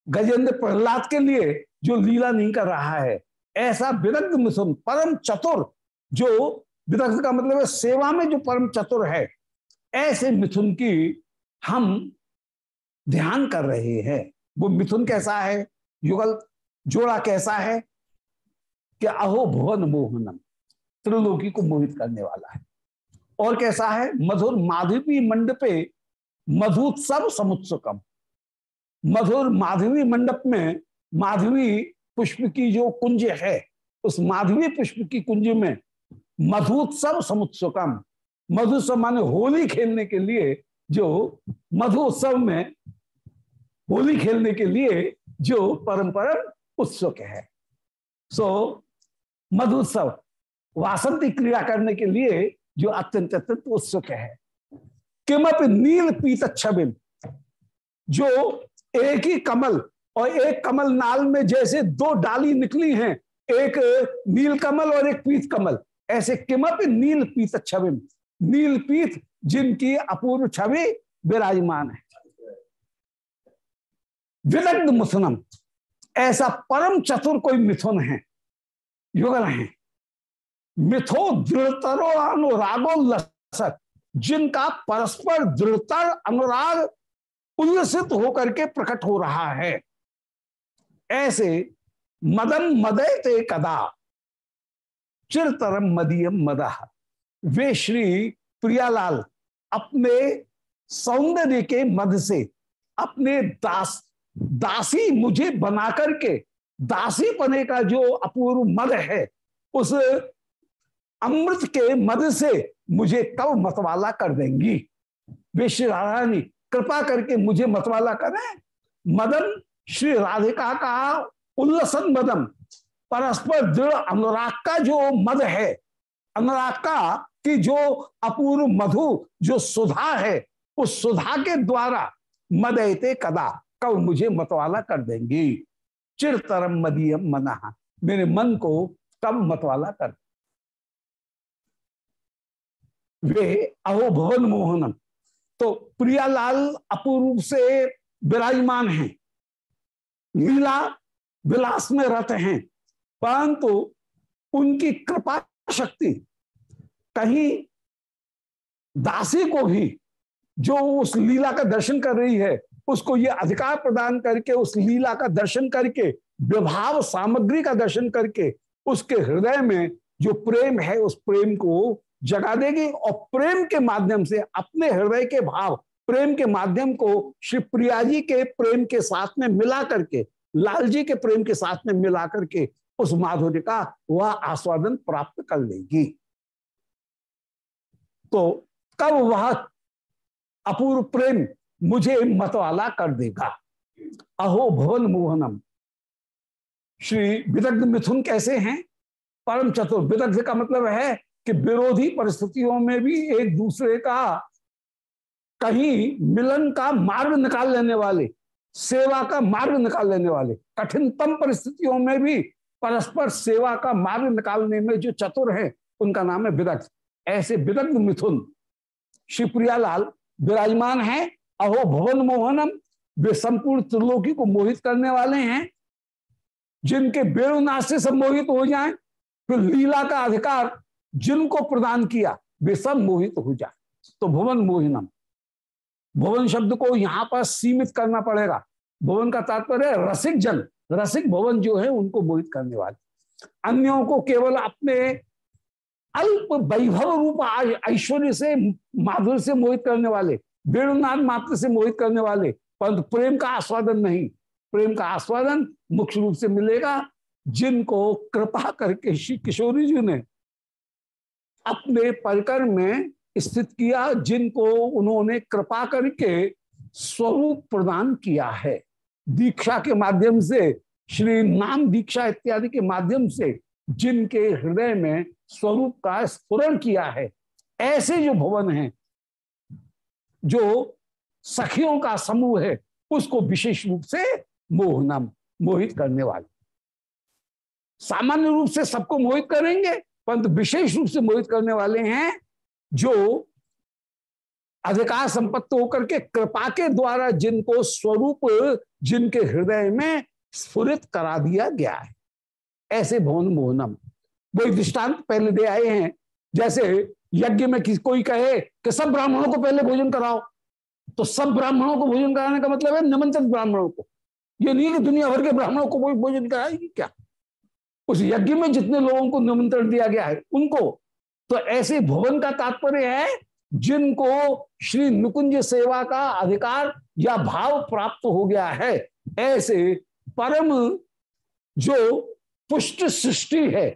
गजेंद्र प्रहलाद के लिए जो लीला नहीं कर रहा है। ऐसा विदग्ध मिथुन परम चतुर, जो विदग्ध का मतलब है सेवा में जो परम चतुर है, ऐसे मिथुन की हम ध्यान कर रहे हैं। वो मिथुन कैसा है? युगल जोड़ा कैसा है? कि अहो भुवन मोहनम, त्रिलोकी को मोहित करने वाला है। और कैसा है? मधुर माधवी मंडपे मधुत्सव समुत्सुकम। मधुर माधवी मंडप में माधवी पुष्प की जो कुंज है उस माधवी पुष्प की कुंज में मधुत्सव समुत्सुकम मधुत्सव माने होली खेलने के लिए जो मधु उत्सव में होली खेलने के लिए जो परम उत्सुक है। सो so, मधुत्सव वासंती क्रिया करने के लिए जो अत्यंत अत्यंत उत्सुक है। किमप नील पीत छबिन जो एक ही कमल और एक कमल नाल में जैसे दो डाली निकली हैं, एक नील कमल और एक पीत कमल। ऐसे किमप नील पीत छवि। नील पीत जिनकी अपूर्व छवि विराजमान है। विदग्ध मुथुनम ऐसा परम चतुर कोई मिथुन है, युगल है। मिथो दृढ़तरो अनुरागो लसक, जिनका परस्पर दृढ़तर अनुराग उल्लसित होकर के प्रकट हो रहा है। ऐसे मदन मदय ते कदा चिरतरम मदियम मदह वे श्री प्रियालाल अपने सौंदर्य के मद से, अपने दास, दासी मुझे बना करके, दासी पने का जो अपूर्व मद है, उस अमृत के मद से मुझे कब मतवाला कर देंगी। वे श्री कृपा करके मुझे मतवाला करें। मदन श्री राधिका का उल्लसन मदम परस्पर दृढ़ अनुराग का जो मद है अनुराग का कि जो अपूर्व मधु, जो सुधा है, उस सुधा के द्वारा मदयते कदा कब मुझे मतवाला कर देंगी। चिरतरम मदीयम मना, मेरे मन को कब मतवाला कर वे अहो भवन मोहनम तो प्रियालाल अपूर्व से विराजमान हैं। लीला विलास में रत हैं, परंतु उनकी कृपा शक्ति कहीं दासी को भी जो उस लीला का दर्शन कर रही है, उसको ये अधिकार प्रदान करके, उस लीला का दर्शन करके, विभाव सामग्री का दर्शन करके, उसके हृदय में जो प्रेम है, उस प्रेम को जगा देगी और प्रेम के माध्यम से अपने हृदय के भाव प्रेम के माध्यम को श्री प्रिया जी के प्रेम के साथ में मिला करके, लाल जी के प्रेम के साथ में मिला करके उस माधुर्य का वह आस्वादन प्राप्त कर लेगी। तो कब वह अपूर्व प्रेम मुझे मतवाला कर देगा? अहो भवन मोहनम, श्री विदग्ध मिथुन कैसे हैं? परम चतुर, विदग्ध का मतलब है कि विरोधी परिस्थितियों में भी एक दूसरे का कहीं मिलन का मार्ग निकाल लेने वाले, सेवा का मार्ग निकाल लेने वाले, कठिनतम परिस्थितियों में भी परस्पर सेवा का मार्ग निकालने में जो चतुर है, उनका नाम है विदग्ध। ऐसे विदग्ध मिथुन शिवप्रिया लाल विराजमान है, अहो भवन मोहनम, वे संपूर्ण त्रिलोकी को मोहित करने वाले हैं, जिनके बेणुनाश से सब मोहित हो जाएँ, फिर लीला का अधिकार जिनको प्रदान किया, वे सब मोहित हो जाए। तो भुवन मोहिनम भुवन शब्द को यहाँ पर सीमित करना पड़ेगा। भुवन का तात्पर्य रसिक जन, रसिक भवन जो है उनको मोहित करने वाले। अन्यों को केवल अपने अल्प वैभव रूप ऐश्वर्य से, माधुर्य से मोहित करने वाले, वेणुनाथ मात्र से मोहित करने वाले, परंतु प्रेम का आस्वादन नहीं। प्रेम का आस्वादन मुख्य रूप से मिलेगा जिनको कृपा करके श्री किशोरी जी ने अपने परिकर में स्थित किया, जिनको उन्होंने कृपा करके स्वरूप प्रदान किया है। दीक्षा के माध्यम से, श्री नाम दीक्षा इत्यादि के माध्यम से, जिनके हृदय में स्वरूप का स्फुरण किया है, ऐसे जो भवन हैं, जो सखियों का समूह है, उसको विशेष रूप से मोहनम, मोहित करने वाले। सामान्य रूप से सबको मोहित करेंगे, परंतु विशेष रूप से मोहित करने वाले हैं जो अधिकार संपत्ति होकर के कृपा के द्वारा जिनको स्वरूप, जिनके हृदय में स्फुरित करा दिया गया है। ऐसे भवन मोहनम। वो दृष्टांत पहले दे आए हैं। जैसे यज्ञ में किसी, कोई कहे कि सब ब्राह्मणों को पहले भोजन कराओ। तो सब ब्राह्मणों को भोजन कराने का मतलब है निमंत्रित ब्राह्मणों को। ये नहीं कि दुनिया भर के ब्राह्मणों को कोई भोजन कराएगी क्या? उस यज्ञ में जितने लोगों को निमंत्रण दिया गया है, उनको तो ऐसे भवन का तात्पर्य है, जिनको श्री नुकुंज सेवा का अधिकार या भाव प्राप्त हो गया है। ऐसे परम जो पुष्ट सृष्टि है,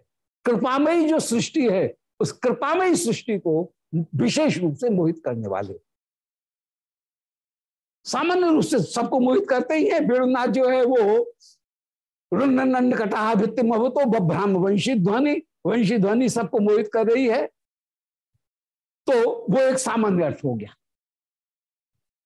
कृपामयी जो सृष्टि है, उस कृपामयी सृष्टि को विशेष रूप से मोहित करने वाले। सामान्य रूप से सबको मोहित करते ही है। वेणुनाथ जो है वो रुन्नंड कटाहा भित्ति महोतो ब्राह्म वंशी ध्वनि वंशी ध्वनि सबको मोहित कर रही है तो वो एक सामान्य अर्थ हो गया।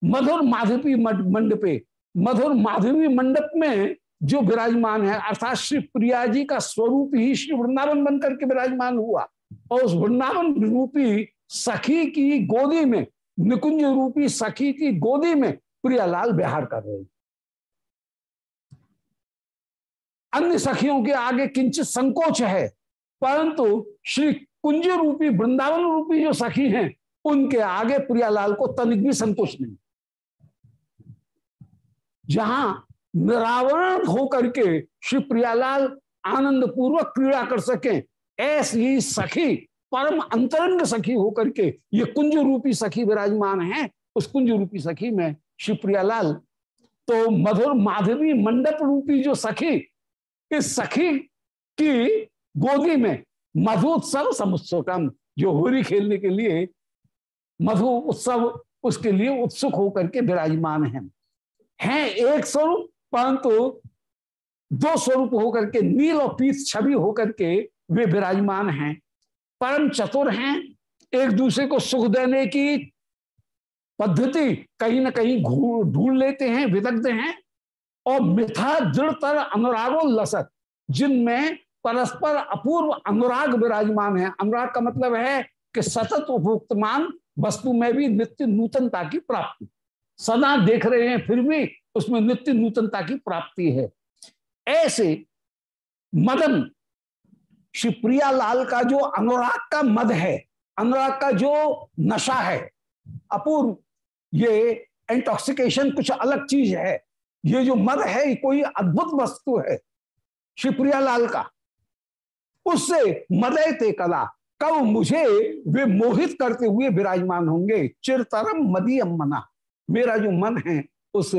मधुर माधवी मंडपे मधुर माधवी मंडप में जो विराजमान है, अर्थात श्री प्रिया जी का स्वरूप ही श्री वृंदावन बनकर के विराजमान हुआ, और उस वृंदावन रूपी सखी की गोदी में, निकुंज रूपी सखी की गोदी में प्रियालाल बिहार कर रहे अन्य सखियों के आगे किंचित संकोच है परंतु श्री कुंज रूपी, वृंदावन रूपी जो सखी हैं, उनके आगे प्रियालाल को तनिक भी संतोष नहीं। जहाँ निरावरण होकर के श्री प्रियालाल आनंद पूर्वक क्रीड़ा कर सके, ऐसी सखी, परम अंतरंग सखी होकर के ये कुंज रूपी सखी विराजमान है, उस कुंज रूपी सखी में श्री प्रियालाल। तो मधुर माधवी मंडप रूपी जो सखी, इस सखी की गोदी में मधु उत्सव समुत्सुकम जो होली खेलने के लिए मधु उत्सव, उसके लिए उत्सुक होकर के विराजमान है। हैं एक स्वरूप, परंतु दो स्वरूप होकर के, नील और पीत छवि होकर के वे विराजमान हैं। परम चतुर हैं, एक दूसरे को सुख देने की पद्धति कहीं ना कहीं ढूंढ लेते हैं, विदग्ध हैं, और मिथा दृढ़तर अनुरागो लसत जिनमें परस्पर अपूर्व अनुराग विराजमान है। अनुराग का मतलब है कि सतत उपभुक्तमान वस्तु में भी नित्य नूतनता की प्राप्ति। सदा देख रहे हैं, फिर भी उसमें नित्य नूतनता की प्राप्ति है। ऐसे मदन, श्री प्रिया लाल का जो अनुराग का मद है, अनुराग का जो नशा है, अपूर्व, ये इंटॉक्सिकेशन कुछ अलग चीज़ है। ये जो मद है कोई अद्भुत वस्तु है। श्री प्रियालाल का उससे मदय ते कला। कब मुझे वे मोहित करते हुए विराजमान होंगे? चिरतरम मदी मना। मेरा जो मन है, उस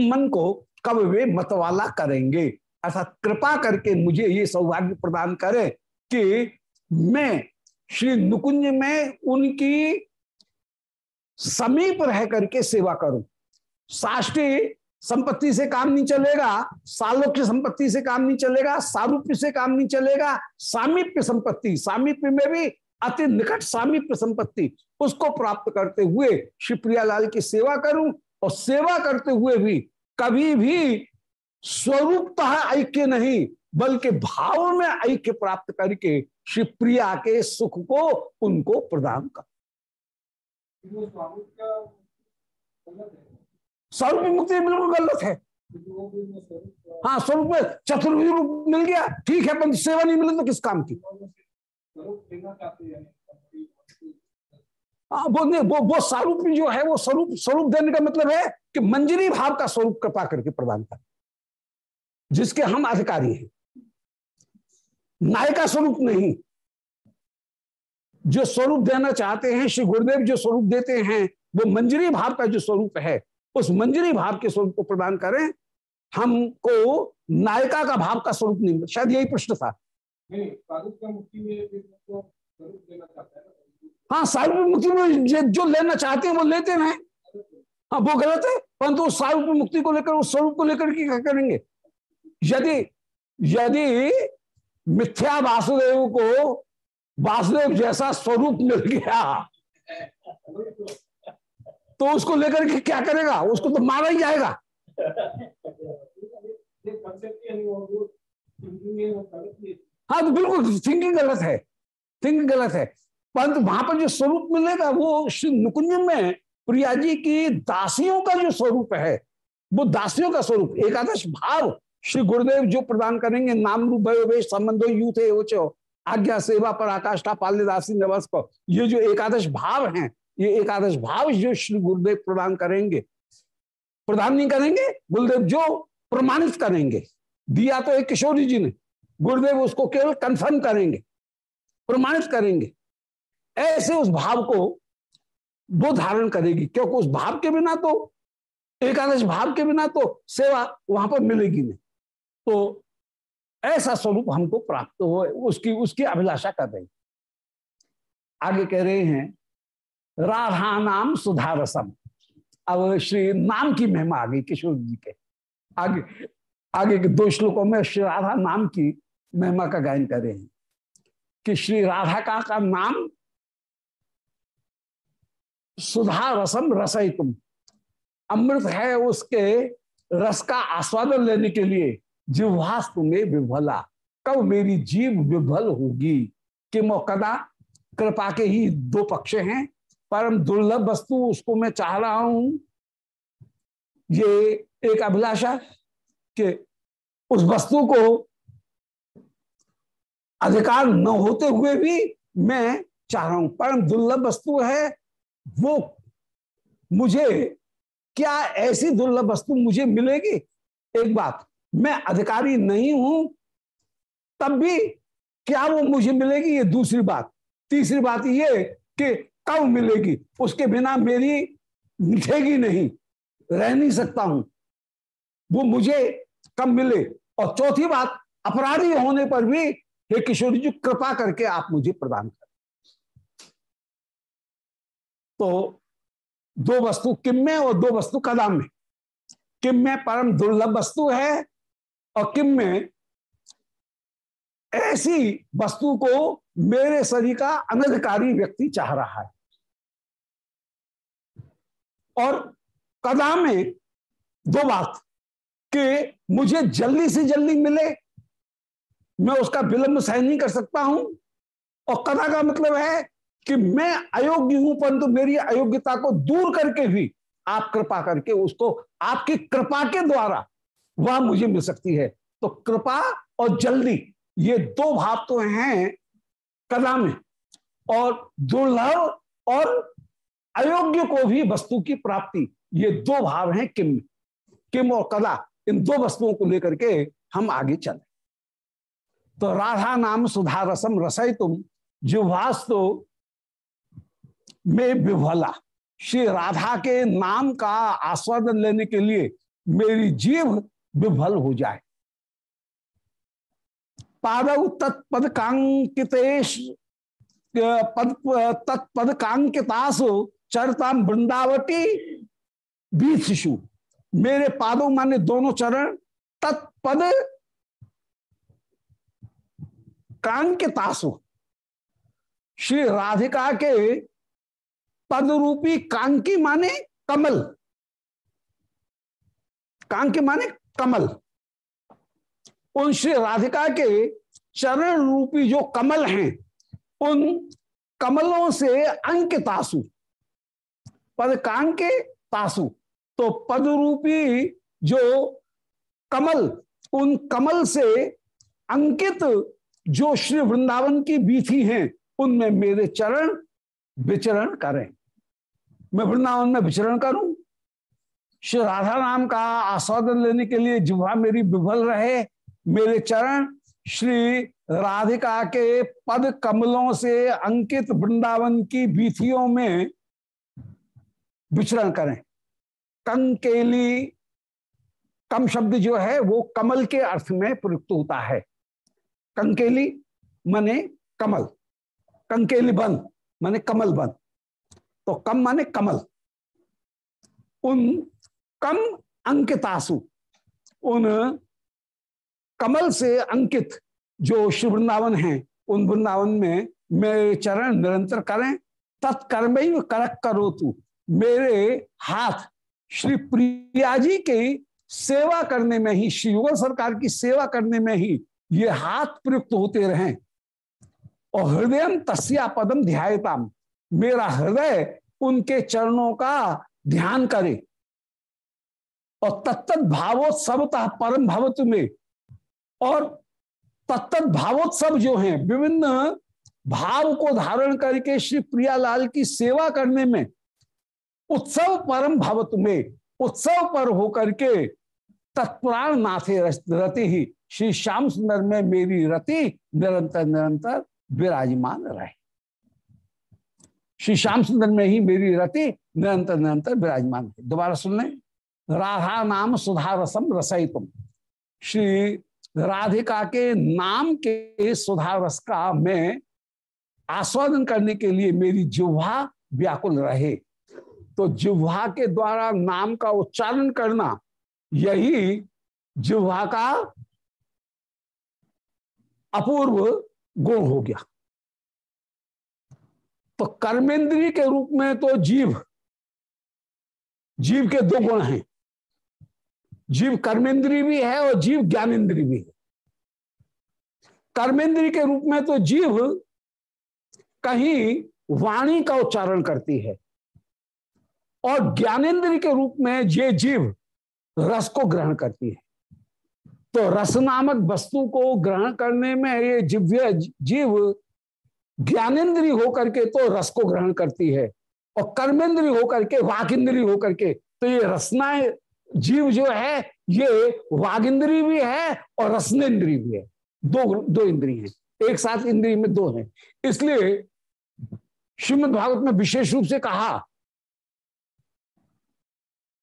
मन को कब वे मतवाला करेंगे? अर्थात कृपा करके मुझे ये सौभाग्य प्रदान करे कि मैं श्री नुकुंज में उनकी समीप रह करके सेवा करूँ। साष्टी संपत्ति से काम नहीं चलेगा सालोक्य संपत्ति से काम नहीं चलेगा, सारूप्य से काम नहीं चलेगा, सामीप्य संपत्ति, सामीप्य में भी अति निकट सामीप्य संपत्ति, उसको प्राप्त करते हुए शिवप्रियालाल की सेवा करूँ और सेवा करते हुए भी कभी भी स्वरूपतः ऐक्य नहीं, बल्कि भाव में ऐक्य प्राप्त करके शिवप्रिया के सुख को उनको प्रदान कर। स्वरूप मुक्ति बिल्कुल गलत है। हाँ स्वरूप में चतुर्भुज रूप मिल गया। ठीक है पर सेवा नहीं मिले तो किस काम की? हाँ वो नहीं, वो वो स्वरूप जो है, वो स्वरूप स्वरूप देने का मतलब है कि मंजरी भाव का स्वरूप कृपा करके प्रदान कर जिसके हम अधिकारी हैं। नायिका स्वरूप नहीं। जो स्वरूप देना चाहते हैं, श्री गुरुदेव जो स्वरूप देते हैं, वो मंजरी भाव का जो स्वरूप है उस मंजरी भाव के स्वरूप को प्रदान करें। हमको नायिका का भाव का स्वरूप नहीं शायद यही प्रश्न था। हाँ सारूप मुक्ति में जो लेना चाहते हैं वो लेते हैं। हाँ वो गलत है परंतु उस सारूप मुक्ति को लेकर उस स्वरूप को लेकर के क्या करेंगे? यदि यदि मिथ्या वासुदेव को वासुदेव जैसा स्वरूप मिल गया तो उसको लेकर के क्या करेगा? उसको तो मारा ही जाएगा। हाँ तो बिल्कुल थिंकिंग गलत है। थिंकिंग गलत है। परंतु वहाँ पर जो स्वरूप मिलेगा, वो श्री नुकुंज में प्रिया जी की दासियों का जो स्वरूप है, वो दासियों का स्वरूप, एकादश भाव श्री गुरुदेव जो प्रदान करेंगे, नाम रूप भयोवेश संबंधो यूथ आज्ञा सेवा पर आकाष्ठा, पाल्यदासी नवस को ये जो एकादश भाव हैं ये एकादश भाव जो श्री गुरुदेव प्रदान करेंगे। प्रदान नहीं करेंगे, गुरुदेव जो प्रमाणित करेंगे। दिया तो एक किशोरी जी ने, गुरुदेव उसको केवल कंफर्म करेंगे, प्रमाणित करेंगे। ऐसे उस भाव को वो धारण करेगी, क्योंकि उस भाव के बिना तो एकादश भाव के बिना तो सेवा वहाँ पर मिलेगी नहीं। तो ऐसा स्वरूप हमको प्राप्त हो उसकी उसकी अभिलाषा कर रही आगे कह रहे हैं राधा नाम सुधारसम। अब श्री नाम की महिमा आ गई किशोर जी के। आगे आगे के दो श्लोकों में श्री राधा नाम की महिमा का गायन कर रहे हैं। कि श्री राधा का, का नाम सुधा रसम रसई तुम अमृत है उसके रस का आस्वादन लेने के लिए। जिह्वास तुम्हें विभला कब मेरी जीव विभल होगी? कि मौकदा कृपा के ही दो पक्ष हैं। परम दुर्लभ वस्तु उसको मैं चाह रहा हूँ, ये एक अभिलाषा कि उस वस्तु को अधिकार न होते हुए भी मैं चाह रहा हूँ। परम दुर्लभ वस्तु है, वो मुझे, क्या ऐसी दुर्लभ वस्तु मुझे मिलेगी? एक बात, मैं अधिकारी नहीं हूँ, तब भी क्या वो मुझे मिलेगी? ये दूसरी बात। तीसरी बात ये कि कब मिलेगी। उसके बिना मेरी मिठेगी नहीं। रह नहीं सकता हूँ। वो मुझे कब मिले? और चौथी बात, अपराधी होने पर भी हे किशोरी जी, कृपा करके आप मुझे प्रदान करें। तो दो वस्तु, किम में और दो वस्तु कदम में। किम में परम दुर्लभ वस्तु है और किम में ऐसी वस्तु को मेरे शरीर का अनधिकारी व्यक्ति चाह रहा है। और कदा में दो बात कि मुझे जल्दी से जल्दी मिले, मैं उसका विलंब सहन नहीं कर सकता हूँ। और कदा का मतलब है कि मैं अयोग्य हूँ, परंतु मेरी अयोग्यता को दूर करके भी आप कृपा करके उसको, आपकी कृपा के द्वारा वह मुझे मिल सकती है। तो कृपा और जल्दी, ये दो भाव तो हैं कदा में। और दुर्लभ और अयोग्य को भी वस्तु की प्राप्ति, ये दो भाव हैं किम किम और कला। इन दो वस्तुओं को लेकर के हम आगे चले। तो राधा नाम सुधा रसम रसय तुम जिह्वास तो में विभला श्री राधा के नाम का आस्वादन लेने के लिए मेरी जीव विभल हो जाए। पादव तत्पद कांकितेश पद तत्पद कांकितासु चरता वृंदावती बीच शिशु। मेरे पादों माने दोनों चरण, तत्पद कांकितासु श्री राधिका के पद रूपी कांकी माने कमल। कांकी माने कमल। उन श्री राधिका के चरण रूपी जो कमल हैं, उन कमलों से अंकितासु। पद कांके तासु। तो पद रूपी जो कमल, उन कमल से अंकित जो श्री वृंदावन की बीथी हैं, उनमें मेरे चरण विचरण करें। मैं वृंदावन में विचरण करूँ? श्री राधा नाम का आस्वादन लेने के लिए जुहा मेरी विफल रहे, मेरे चरण श्री राधिका के पद कमलों से अंकित वृंदावन की बीथियों में विचरण करें। कंकेली कम शब्द जो है, वो कमल के अर्थ में प्रयुक्त होता है। कंकेली माने कमल, कंकेली बन माने कमल बन। तो कम माने कमल। उन कम अंकितासु, उन कमल से अंकित जो श्री वृंदावन है, उन वृंदावन में मेरे चरण निरंतर करें तत्कर्म करक करो तू मेरे हाथ श्री प्रिया जी की सेवा करने में ही, श्री युगल सरकार की सेवा करने में ही ये हाथ प्रयुक्त होते रहें। और हृदय तस्या पदम ध्यायता मेरा हृदय उनके चरणों का ध्यान करे। और तत्त भावोत्सवतः परम भवत में। और तत्त भावोत्सव जो हैं, विभिन्न भाव को धारण करके श्री प्रियालाल की सेवा करने में उत्सव परम भवत में। उत्सव पर होकर के तत्पुराण नाथे रति ही। श्री श्याम सुंदर में मेरी रति निरंतर निरंतर विराजमान रहे। श्री श्याम सुंदर में ही मेरी रति निरंतर निरंतर विराजमान है दोबारा सुन लें। राधा नाम सुधा रसम रसई तुम श्री राधिका के नाम के सुधा रस का मैं आस्वादन करने के लिए मेरी जिह्वा व्याकुल रहे। तो जिह्वा के द्वारा नाम का उच्चारण करना, यही जिह्वा का अपूर्व गुण हो गया। तो कर्मेंद्री के रूप में तो जीव जीव के दो गुण हैं। जीव कर्मेंद्री भी है और जीव ज्ञानेन्द्री भी है। कर्मेंद्री के रूप में तो जीव कहीं वाणी का उच्चारण करती है। और ज्ञानेन्द्र के रूप में ये जीव रस को ग्रहण करती है। तो रस नामक वस्तु को ग्रहण करने में ये जिव्य जीव ज्ञानेन्द्रीय होकर के तो रस को ग्रहण करती है और कर्मेंद्री होकर के वाक इंद्री होकर के। तो ये रसनाएँ जीव जो है, ये वाग इंद्री भी है और रसनेन्द्री भी है। दो दो इंद्री है। एक साथ इंद्री में दो हैं। इसलिए श्रीमद भागवत में विशेष रूप से कहा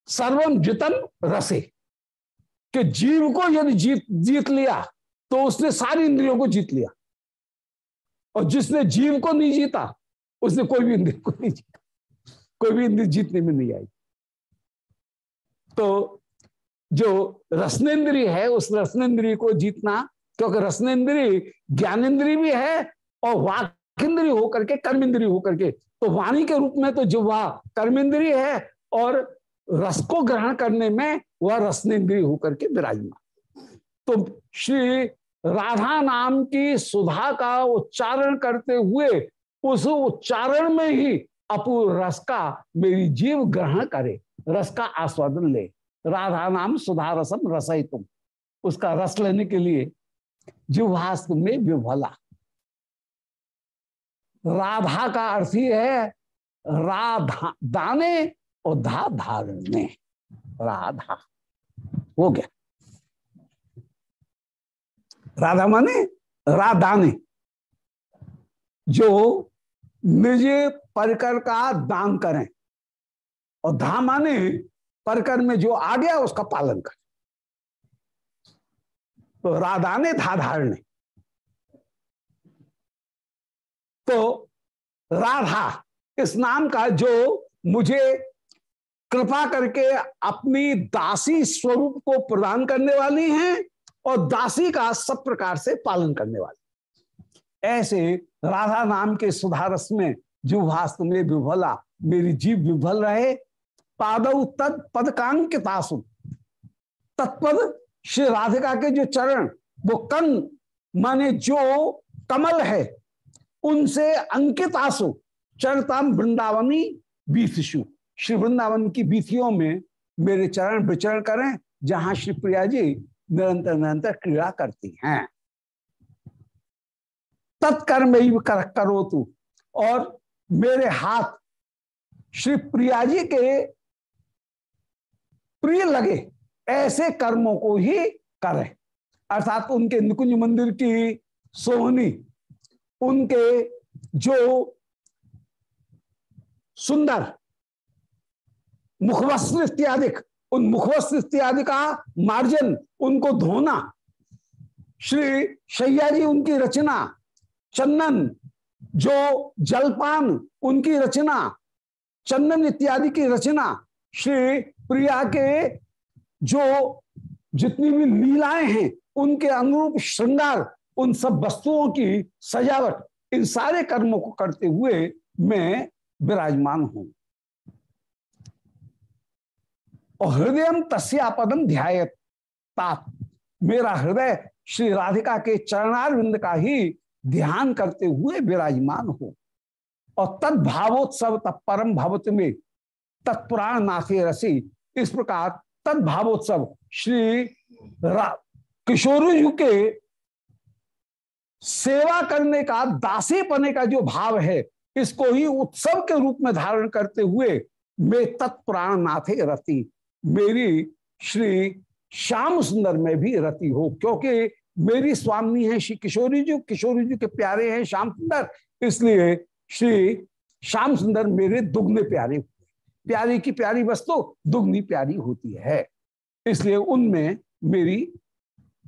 सर्वम जितम रसे। कि जीव को यदि जीत जीत लिया तो उसने सारी इंद्रियों को जीत लिया। और जिसने जीव को नहीं जीता, उसने कोई भी इंद्रिय को नहीं जीता। कोई भी इंद्रिय जीतने में नहीं आई। तो जो रसनेन्द्रिय है, उस रसनेन्द्रिय को जीतना, क्योंकि रसनेन्द्रिय ज्ञानेन्द्रिय भी है और वाक इंद्रिय होकर के कर्म कर्मेंद्रिय होकर के। तो वाणी के रूप में तो जो वह कर्मेंद्रिय है और रस को ग्रहण करने में वह रसनेन्द्रिय होकर के विराजमान। तो श्री राधा नाम की सुधा का उच्चारण करते हुए उस उच्चारण में ही अपूर्व रस का मेरी जीव ग्रहण करे, रस का आस्वादन ले। राधा नाम सुधा रसम रसई तुम उसका रस लेने के लिए जिहास्त में विभला। राधा का अर्थ ही है राधा दाने और धा धारने राधा। हो गया। राधा माने राधाने, जो निज परिकर का दान करें। और धा माने परकर में जो आ गया, उसका पालन कर। तो राधा ने धा धारणे तो राधा इस नाम का जो मुझे कृपा करके अपनी दासी स्वरूप को प्रदान करने वाली हैं और दासी का सब प्रकार से पालन करने वाली ऐसे राधा नाम के सुधारस में जो वास्तव में विभला, मेरी जीव विभल रहे पादव तद पद कांकितासु तत्पद श्री राधिका के जो चरण, वो कन माने जो कमल है, उनसे अंकित आसु चरताम वृंदावनी बीथशु श्री वृंदावन की बीथियों में मेरे चरण विचरण करें जहाँ श्री प्रिया जी निरंतर निरंतर क्रीड़ा करती हैं। तत्कर्म कर, करो तू। और मेरे हाथ श्री प्रिया जी के प्रिय लगे ऐसे कर्मों को ही करें। अर्थात उनके निकुंज मंदिर की सोहनी उनके जो सुंदर मुखवस्त्र इत्यादि उन मुखवस्त्र इत्यादि का मार्जन, उनको धोना। श्री शैया जी उनकी रचना, चंदन, जो जलपान, उनकी रचना, चंदन इत्यादि की रचना। श्री प्रिया के जो जितनी भी लीलाएँ हैं, उनके अनुरूप श्रृंगार, उन सब वस्तुओं की सजावट, इन सारे कर्मों को करते हुए मैं विराजमान हूँ। और हृदय तस्यापदम ध्यायत। मेरा हृदय श्री राधिका के चरणारविंद का ही ध्यान करते हुए विराजमान हो। और तद भावोत्सव तत्परम भवत में तत्पुराण नाथे रसी, इस प्रकार तद भावोत्सव श्री किशोर जी के सेवा करने का, दासी पने का जो भाव है, इसको ही उत्सव के रूप में धारण करते हुए मैं तत्पुराण नाथे रति मेरी श्री श्याम सुंदर में भी रति हो, क्योंकि मेरी स्वामी है श्री किशोरी जी किशोरी जी के प्यारे हैं श्याम सुंदर। इसलिए श्री श्याम सुंदर मेरे दुग्ने प्यारे हुए प्यारी की प्यारी वस्तु तो दुग्नी प्यारी होती है। इसलिए उनमें मेरी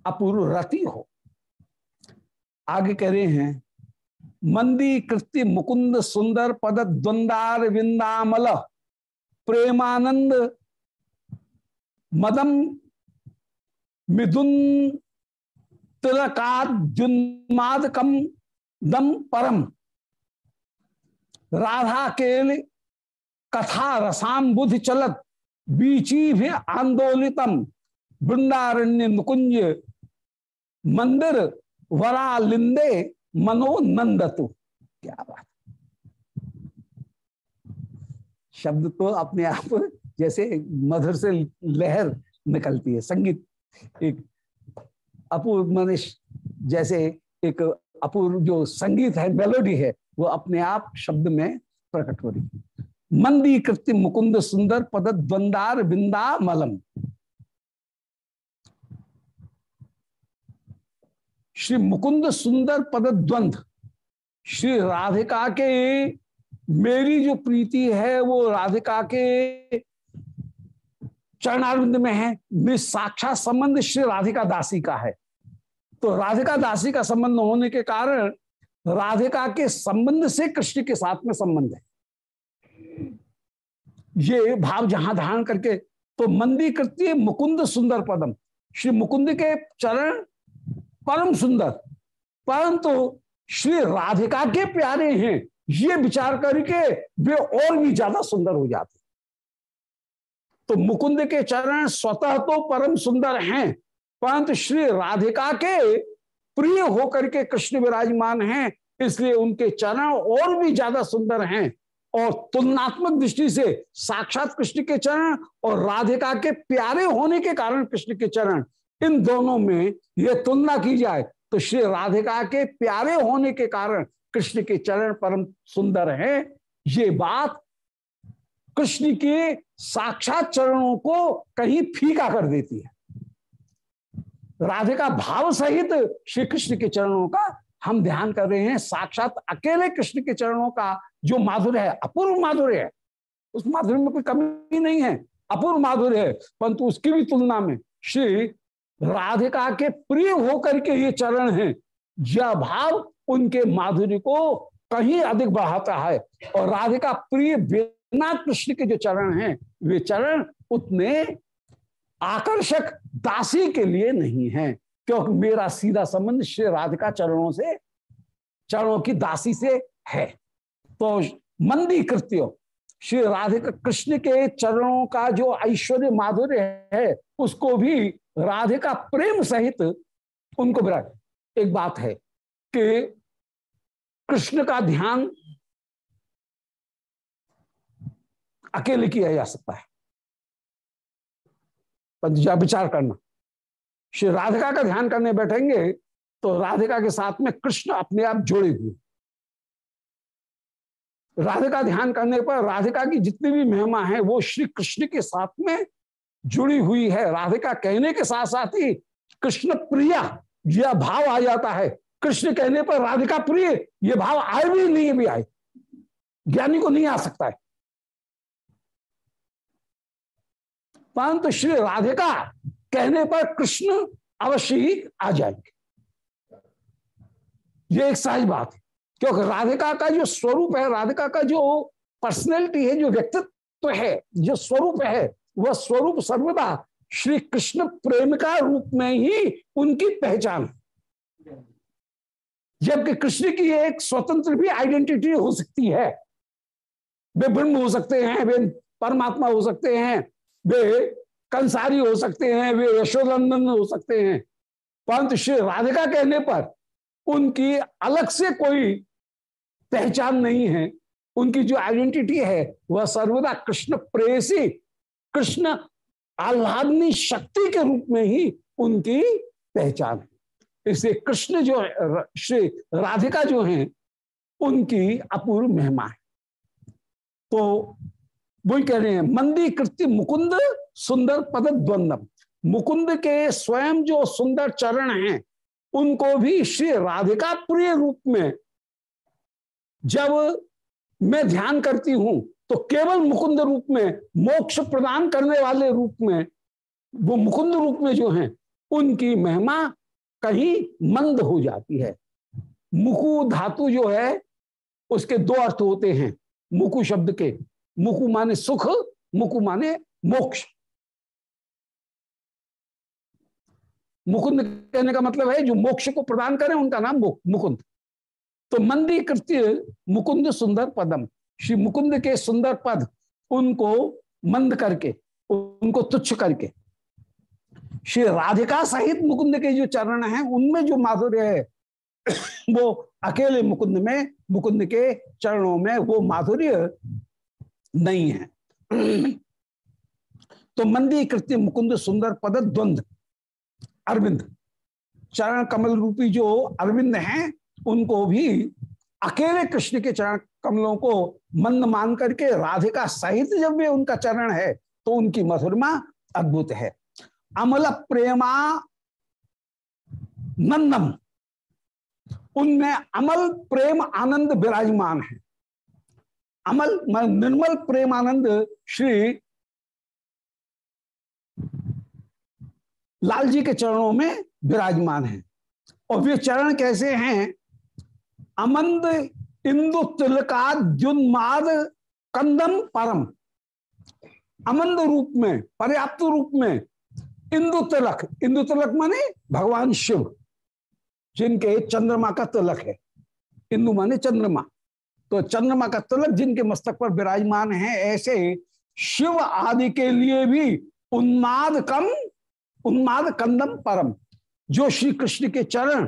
अपूर्व रति हो। आगे कह रहे हैं, मंदी कृति मुकुंद सुंदर पद द्वंदार विंदामल, प्रेमानंद मदम मिदुन तिलकाद्युन्मादकम दम परम। राधा के कथा रसाम बुद्धि चलत बीची भी आंदोलितम वृंदारण्य नुकुंज मंदिर वरा लिंदे मनो नंदतु क्या बात। शब्द तो अपने आप जैसे मधुर से लहर निकलती है, संगीत एक अपूर्व मनीष जैसे एक अपूर्व जो संगीत है मेलोडी है, वो अपने आप शब्द में प्रकट हो रही मंदी कृत्य मुकुंद सुंदर पद द्वंदार बिंदा मलम। श्री मुकुंद सुंदर पद द्वंद, श्री राधिका के मेरी जो प्रीति है, वो राधिका के चरणारविंद में है साक्षात संबंध श्री राधिका दासी का है। तो राधिका दासी का संबंध होने के कारण राधिका के संबंध से कृष्ण के साथ में संबंध है। ये भाव जहाँ धारण करके तो मंदी कृत्य मुकुंद सुंदर पदम। श्री मुकुंद के चरण परम सुंदर, परंतु तो श्री राधिका के प्यारे हैं, ये विचार करके वे और भी ज़्यादा सुंदर हो जाते तो मुकुंद के चरण स्वतः तो परम सुंदर हैं। परंतु श्री राधिका के प्रिय होकर के कृष्ण विराजमान हैं, इसलिए उनके चरण और भी ज़्यादा सुंदर हैं। और तुलनात्मक दृष्टि से साक्षात कृष्ण के चरण और राधिका के प्यारे होने के कारण कृष्ण के चरण, इन दोनों में यह तुलना की जाए तो श्री राधिका के प्यारे होने के कारण कृष्ण के चरण परम सुंदर हैं। ये बात कृष्ण के साक्षात चरणों को कहीं फीका कर देती है। राधिका भाव सहित श्री कृष्ण के चरणों का हम ध्यान कर रहे हैं। साक्षात अकेले कृष्ण के चरणों का जो माधुर्य है, अपूर्व माधुर्य है, उस माधुर्य में कोई कमी नहीं है, अपूर्व माधुर्य है। परंतु उसकी भी तुलना में श्री राधिका के प्रिय होकर के ये चरण हैं। यह भाव उनके माधुर्य को कहीं अधिक बढ़ाता है और राधिका प्रिय बिना कृष्ण के जो चरण हैं, वे चरण उतने आकर्षक दासी के लिए नहीं है, क्योंकि मेरा सीधा संबंध श्री राधिका चरणों से, चरणों की दासी से है। तो मंदी कृत्य श्री राधिका कृष्ण के चरणों का जो ऐश्वर्य माधुर्य है, उसको भी राधिका प्रेम सहित उनको विराट। एक बात है कि कृष्ण का ध्यान अकेले किया जा सकता है। विचार करना। श्री राधिका का ध्यान करने बैठेंगे तो राधिका के साथ में कृष्ण अपने आप जोड़े हुए राधिका ध्यान करने पर राधिका की जितनी भी महिमा है, वो श्री कृष्ण के साथ में जुड़ी हुई है। राधिका कहने के साथ साथ ही कृष्ण प्रिया, यह भाव आ जाता है। कृष्ण कहने पर राधिका प्रिय, ये भाव आए भी नहीं भी आए। ज्ञानी को नहीं आ सकता है। परंतु श्री राधिका कहने पर कृष्ण अवश्य ही आ जाएँगे। ये एक सहज बात है। क्योंकि राधिका का जो स्वरूप है, राधिका का जो पर्सनैलिटी है, जो व्यक्तित्व है, जो स्वरूप है, वह स्वरूप सर्वदा श्री कृष्ण प्रेम का रूप में ही उनकी पहचान जबकि कृष्ण की एक स्वतंत्र भी आइडेंटिटी हो सकती है। वे ब्रह्म हो सकते हैं, वे परमात्मा हो सकते हैं वे कंसारी हो सकते हैं, वे यशोनंदन हो सकते हैं। परंतु श्री राधिका कहने पर उनकी अलग से कोई पहचान नहीं है। उनकी जो आइडेंटिटी है, वह सर्वदा कृष्ण प्रेसी, कृष्ण आह्लादनी शक्ति के रूप में ही उनकी पहचान है। इसलिए कृष्ण जो है श्री राधिका जो है, उनकी अपूर्व महिमा है। तो वही कह रहे हैं, मंदी कृत्य मुकुंद सुंदर पद द्वंदम मुकुंद के स्वयं जो सुंदर चरण हैं, उनको भी श्री राधिका प्रिय रूप में जब मैं ध्यान करती हूँ तो केवल मुकुंद रूप में, मोक्ष प्रदान करने वाले रूप में, वो मुकुंद रूप में जो हैं, उनकी महिमा कहीं मंद हो जाती है। मुकु धातु जो है, उसके दो अर्थ होते हैं, मुकु शब्द के। मुकु माने सुख मुकु माने मोक्ष। मुकुंद कहने का मतलब है, जो मोक्ष को प्रदान करें, उनका नाम मुकुंद। तो मंदी कृत्य, मुकुंद सुंदर पदम। श्री मुकुंद के सुंदर पद, उनको मंद करके, उनको तुच्छ करके। श्री राधिका सहित मुकुंद के जो चरण हैं, उनमें जो माधुर्य है, वो अकेले मुकुंद में, मुकुंद के चरणों में वो माधुर्य नहीं है। तो मंदी कृत्य मुकुंद, सुंदर पद, द्वंद। अरविंद। चरण कमल रूपी जो अरविंद हैं, उनको भी अकेले कृष्ण के चरण कमलों को मंद मान करके राधिका सहित जब वे उनका चरण है तो उनकी मधुरमा अद्भुत है। अमल प्रेमा नंदम। उनमें अमल, प्रेम, आनंद विराजमान है। अमल निर्मल प्रेम आनंद श्री लाल जी के चरणों में विराजमान है। और वे चरण कैसे हैं? अमंद इंदु तिलकाद्युन्माद कंदम परम। अमंद रूप में, पर्याप्त रूप में इंदु तिलक। इंदु तिलक माने भगवान शिव, जिनके चंद्रमा का तिलक है। इंदु माने चंद्रमा। तो चंद्रमा का तिलक जिनके मस्तक पर विराजमान है, ऐसे शिव आदि के लिए भी उन्माद कम, उन्माद कंदम परम, जो श्री कृष्ण के चरण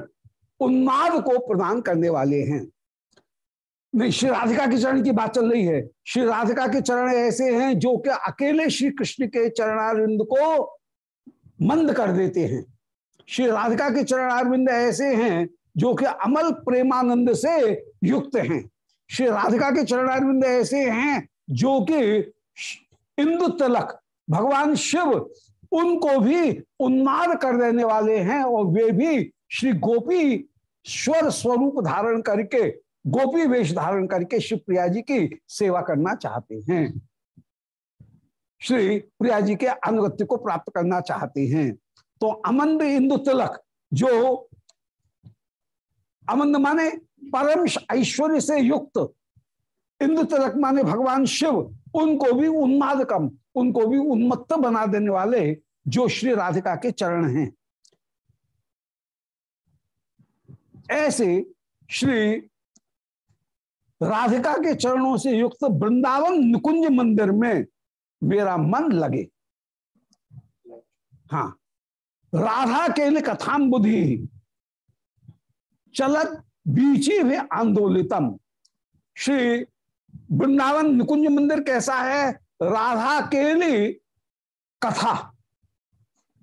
उन्माद को प्रदान करने वाले हैं। नहीं, श्री राधिका के चरण की बात चल रही है। श्री राधिका के चरण ऐसे हैं जो कि अकेले श्री कृष्ण के चरणारविंद को मंद कर देते हैं। श्री राधिका के चरणारविंद ऐसे हैं जो कि अमल प्रेमानंद से युक्त हैं। श्री राधिका के चरणारविंद ऐसे हैं जो कि इंदु तलक, भगवान शिव, उनको भी उन्माद कर देने वाले हैं और वे भी श्री गोपी स्वर स्वरूप धारण करके, गोपी वेश धारण करके श्री प्रिया जी की सेवा करना चाहते हैं। श्री प्रिया जी के अनुगत्य को प्राप्त करना चाहते हैं। तो अमंद इंदु तिलक, जो अमंद माने परम ऐश्वर्य से युक्त इंद्र तिलक माने भगवान शिव उनको भी उन्माद कम उनको भी उन्मत्त बना देने वाले जो श्री राधिका के चरण हैं। ऐसे श्री राधिका के चरणों से युक्त वृंदावन निकुंज मंदिर में मेरा मन लगे। हाँ राधा के लिए कथाम बुद्धि, चलत बीची भी आंदोलितम। श्री वृंदावन निकुंज मंदिर कैसा है? राधा के लिए कथा।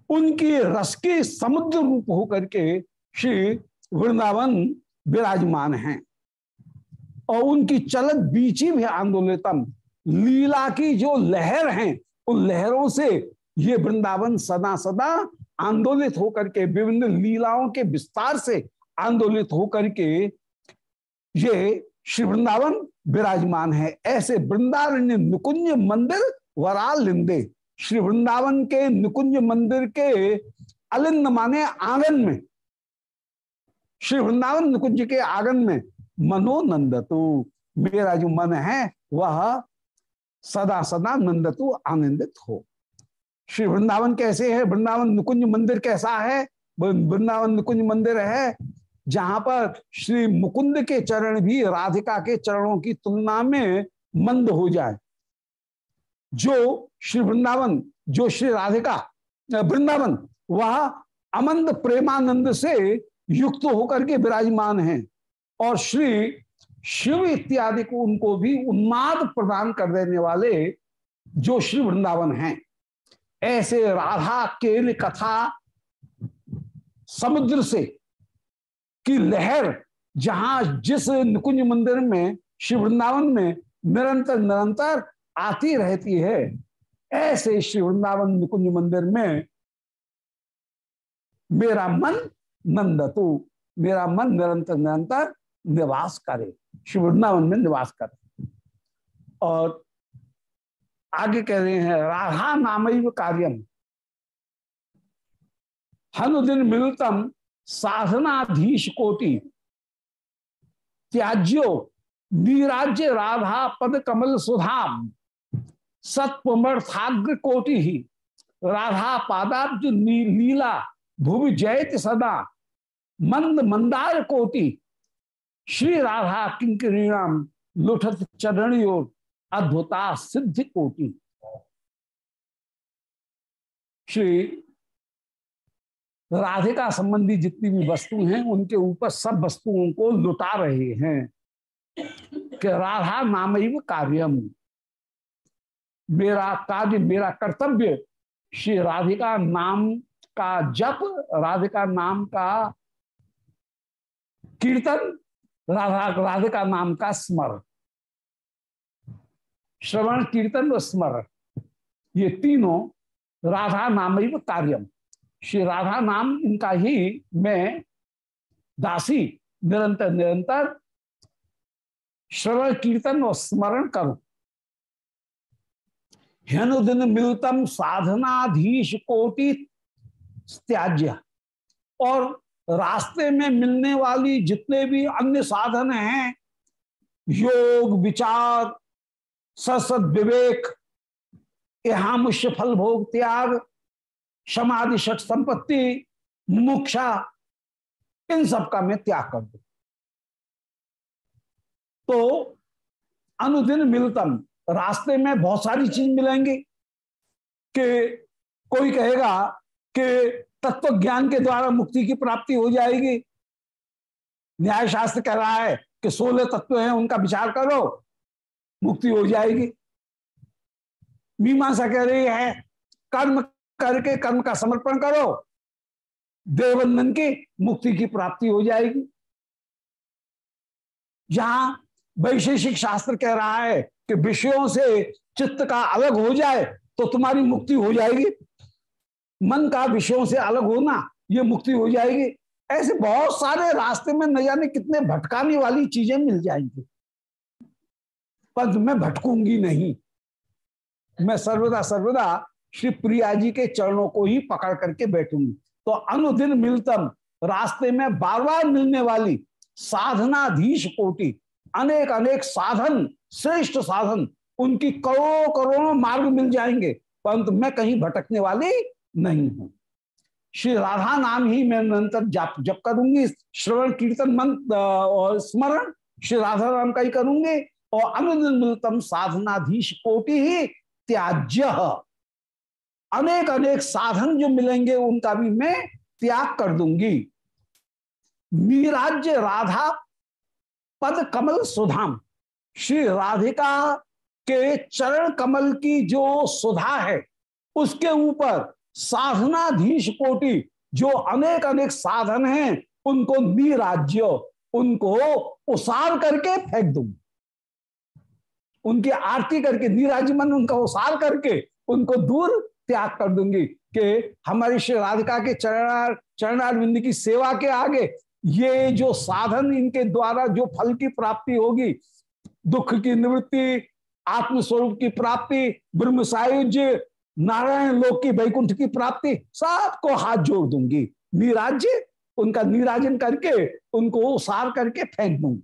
उनकी रस के समुद्र रूप होकर के श्री वृंदावन विराजमान हैं। और उनकी चलत बीची भी आंदोलितम, लीला की जो लहर हैं, उन लहरों से ये वृंदावन सदा सदा आंदोलित होकर के विभिन्न लीलाओं के विस्तार से आंदोलित होकर के ये श्री वृंदावन विराजमान है। ऐसे वृंदारण्य नुकुंज मंदिर, वराल लिंदे। श्री वृंदावन के निकुंज मंदिर के अलिंद माने आँगन में। श्री वृंदावन निकुंज के आँगन में मनोनंदतु। मेरा जो मन है, वह सदा सदा नंदतु, आनंदित हो। श्री वृंदावन कैसे है? वृंदावन निकुंज मंदिर कैसा है? वृंदावन निकुंज मंदिर है जहाँ पर श्री मुकुंद के चरण भी राधिका के चरणों की तुलना में मंद हो जाए। जो श्री वृंदावन, जो श्री राधिका वृंदावन, वह अमंद प्रेमानंद से युक्त होकर के विराजमान हैं और श्री शिव इत्यादि को उनको भी उन्माद प्रदान कर देने वाले जो श्री वृंदावन हैं। ऐसे राधा, केल कथा समुद्र से की लहर जहाँ जिस निकुंज मंदिर में शिव वृंदावन में निरंतर निरंतर आती रहती है, ऐसे श्री वृंदावन निकुंज मंदिर में मेरा मन नंदतु, मेरा मन निरंतर निरंतर निवास करे, श्री वृंदावन में निवास करे। और आगे कह रहे हैं, राधा नाम कार्यम। हनुदिन मिलतम साधनाधीश कोटि। त्याज्यो नीराज्य राधा पद कमल सुधाम। सत्वमर्थाग्र कोटि ही। राधा पादाब्ज लीला भुवि जयत सदा। मंद मंदार कोटि। श्री राधा किंकरीणाम लुठत चरणियों अद्भुता सिद्धि कोटि। श्री राधिका संबंधी जितनी भी वस्तु हैं, उनके ऊपर सब वस्तुओं को लुटा रहे हैं। कि राधा नाम कार्यम। मेरा कार्य, मेरा कर्तव्य श्री राधिका नाम का जप, राधिका नाम का कीर्तन, राधा, राधिका नाम का स्मरण श्रवण, कीर्तन व स्मरण ये तीनों राधा नाम कार्यम। श्री राधा नाम इनका ही मैं दासी, निरंतर निरंतर श्रवण, कीर्तन और स्मरण करूँ। हेनुदिन मिलतम साधनाधीश कोटि त्याज्य। और रास्ते में मिलने वाली जितने भी अन्य साधन हैं, योग, विचार, ससद विवेक यहाँ मुश्य फल भोग त्याग समाधि षट संपत्ति, मुक्षा, इन सब का मैं त्याग कर दू। तो अनुदिन मिलतम, रास्ते में बहुत सारी चीज़ मिलेंगी कि कोई कहेगा कि तत्व ज्ञान के द्वारा मुक्ति की प्राप्ति हो जाएगी। न्याय शास्त्र कह रहा है कि सोलह तत्व हैं, उनका विचार करो, मुक्ति हो जाएगी। मीमांसा कह रही है, कर्म करके कर्म का समर्पण करो, देवबंधन की मुक्ति की प्राप्ति हो जाएगी। जहाँ वैशेषिक शास्त्र कह रहा है कि विषयों से चित्त का अलग हो जाए तो तुम्हारी मुक्ति हो जाएगी। मन का विषयों से अलग होना, ये मुक्ति हो जाएगी। ऐसे बहुत सारे रास्ते में न जाने कितने भटकाने वाली चीज़ें मिल जाएँगी। पर मैं भटकूँगी नहीं। मैं सर्वदा सर्वदा श्री प्रिया जी के चरणों को ही पकड़ करके बैठूँगी। तो अनुदिन मिलतम, रास्ते में बार बार मिलने वाली साधनाधीश कोटि अनेक अनेक साधन, श्रेष्ठ साधन, उनकी करोड़ों करोड़ों मार्ग मिल जाएँगे, परंतु मैं कहीं भटकने वाली नहीं हूँ। श्री राधा नाम ही मैं निरंतर जप जप करूँगी, श्रवण, कीर्तन, मंत्र और स्मरण श्री राधा नाम का ही करूँगी, और अनुदिन मिलतम साधनाधीश कोटि ही त्याज्य अनेक अनेक साधन जो मिलेंगे उनका भी मैं त्याग कर दूँगी। मीराज्य राधा, पद कमल सुधाम। श्री राधिका के चरण कमल की जो सुधा है, उसके ऊपर साधनाधीश कोटि जो अनेक अनेक साधन हैं, उनको नीराज्य, उनको उसार करके फेंक दूँ। उनकी आरती करके नीराज्य मन उनका उसार करके उनको दूर त्याग कर दूँगी कि हमारी श्री राधिका के चरणार चरणार बिंद की सेवा के आगे ये जो साधन इनके द्वारा जो फल की प्राप्ति होगी, दुख की निवृत्ति, आत्मस्वरूप की प्राप्ति ब्रह्म सायुज्य नारायण लोक की वैकुंठ की प्राप्ति, सबको हाथ जोड़ दूँगी। निराज्य, उनका निराजन करके, उनको सार करके फेंक दूँगी।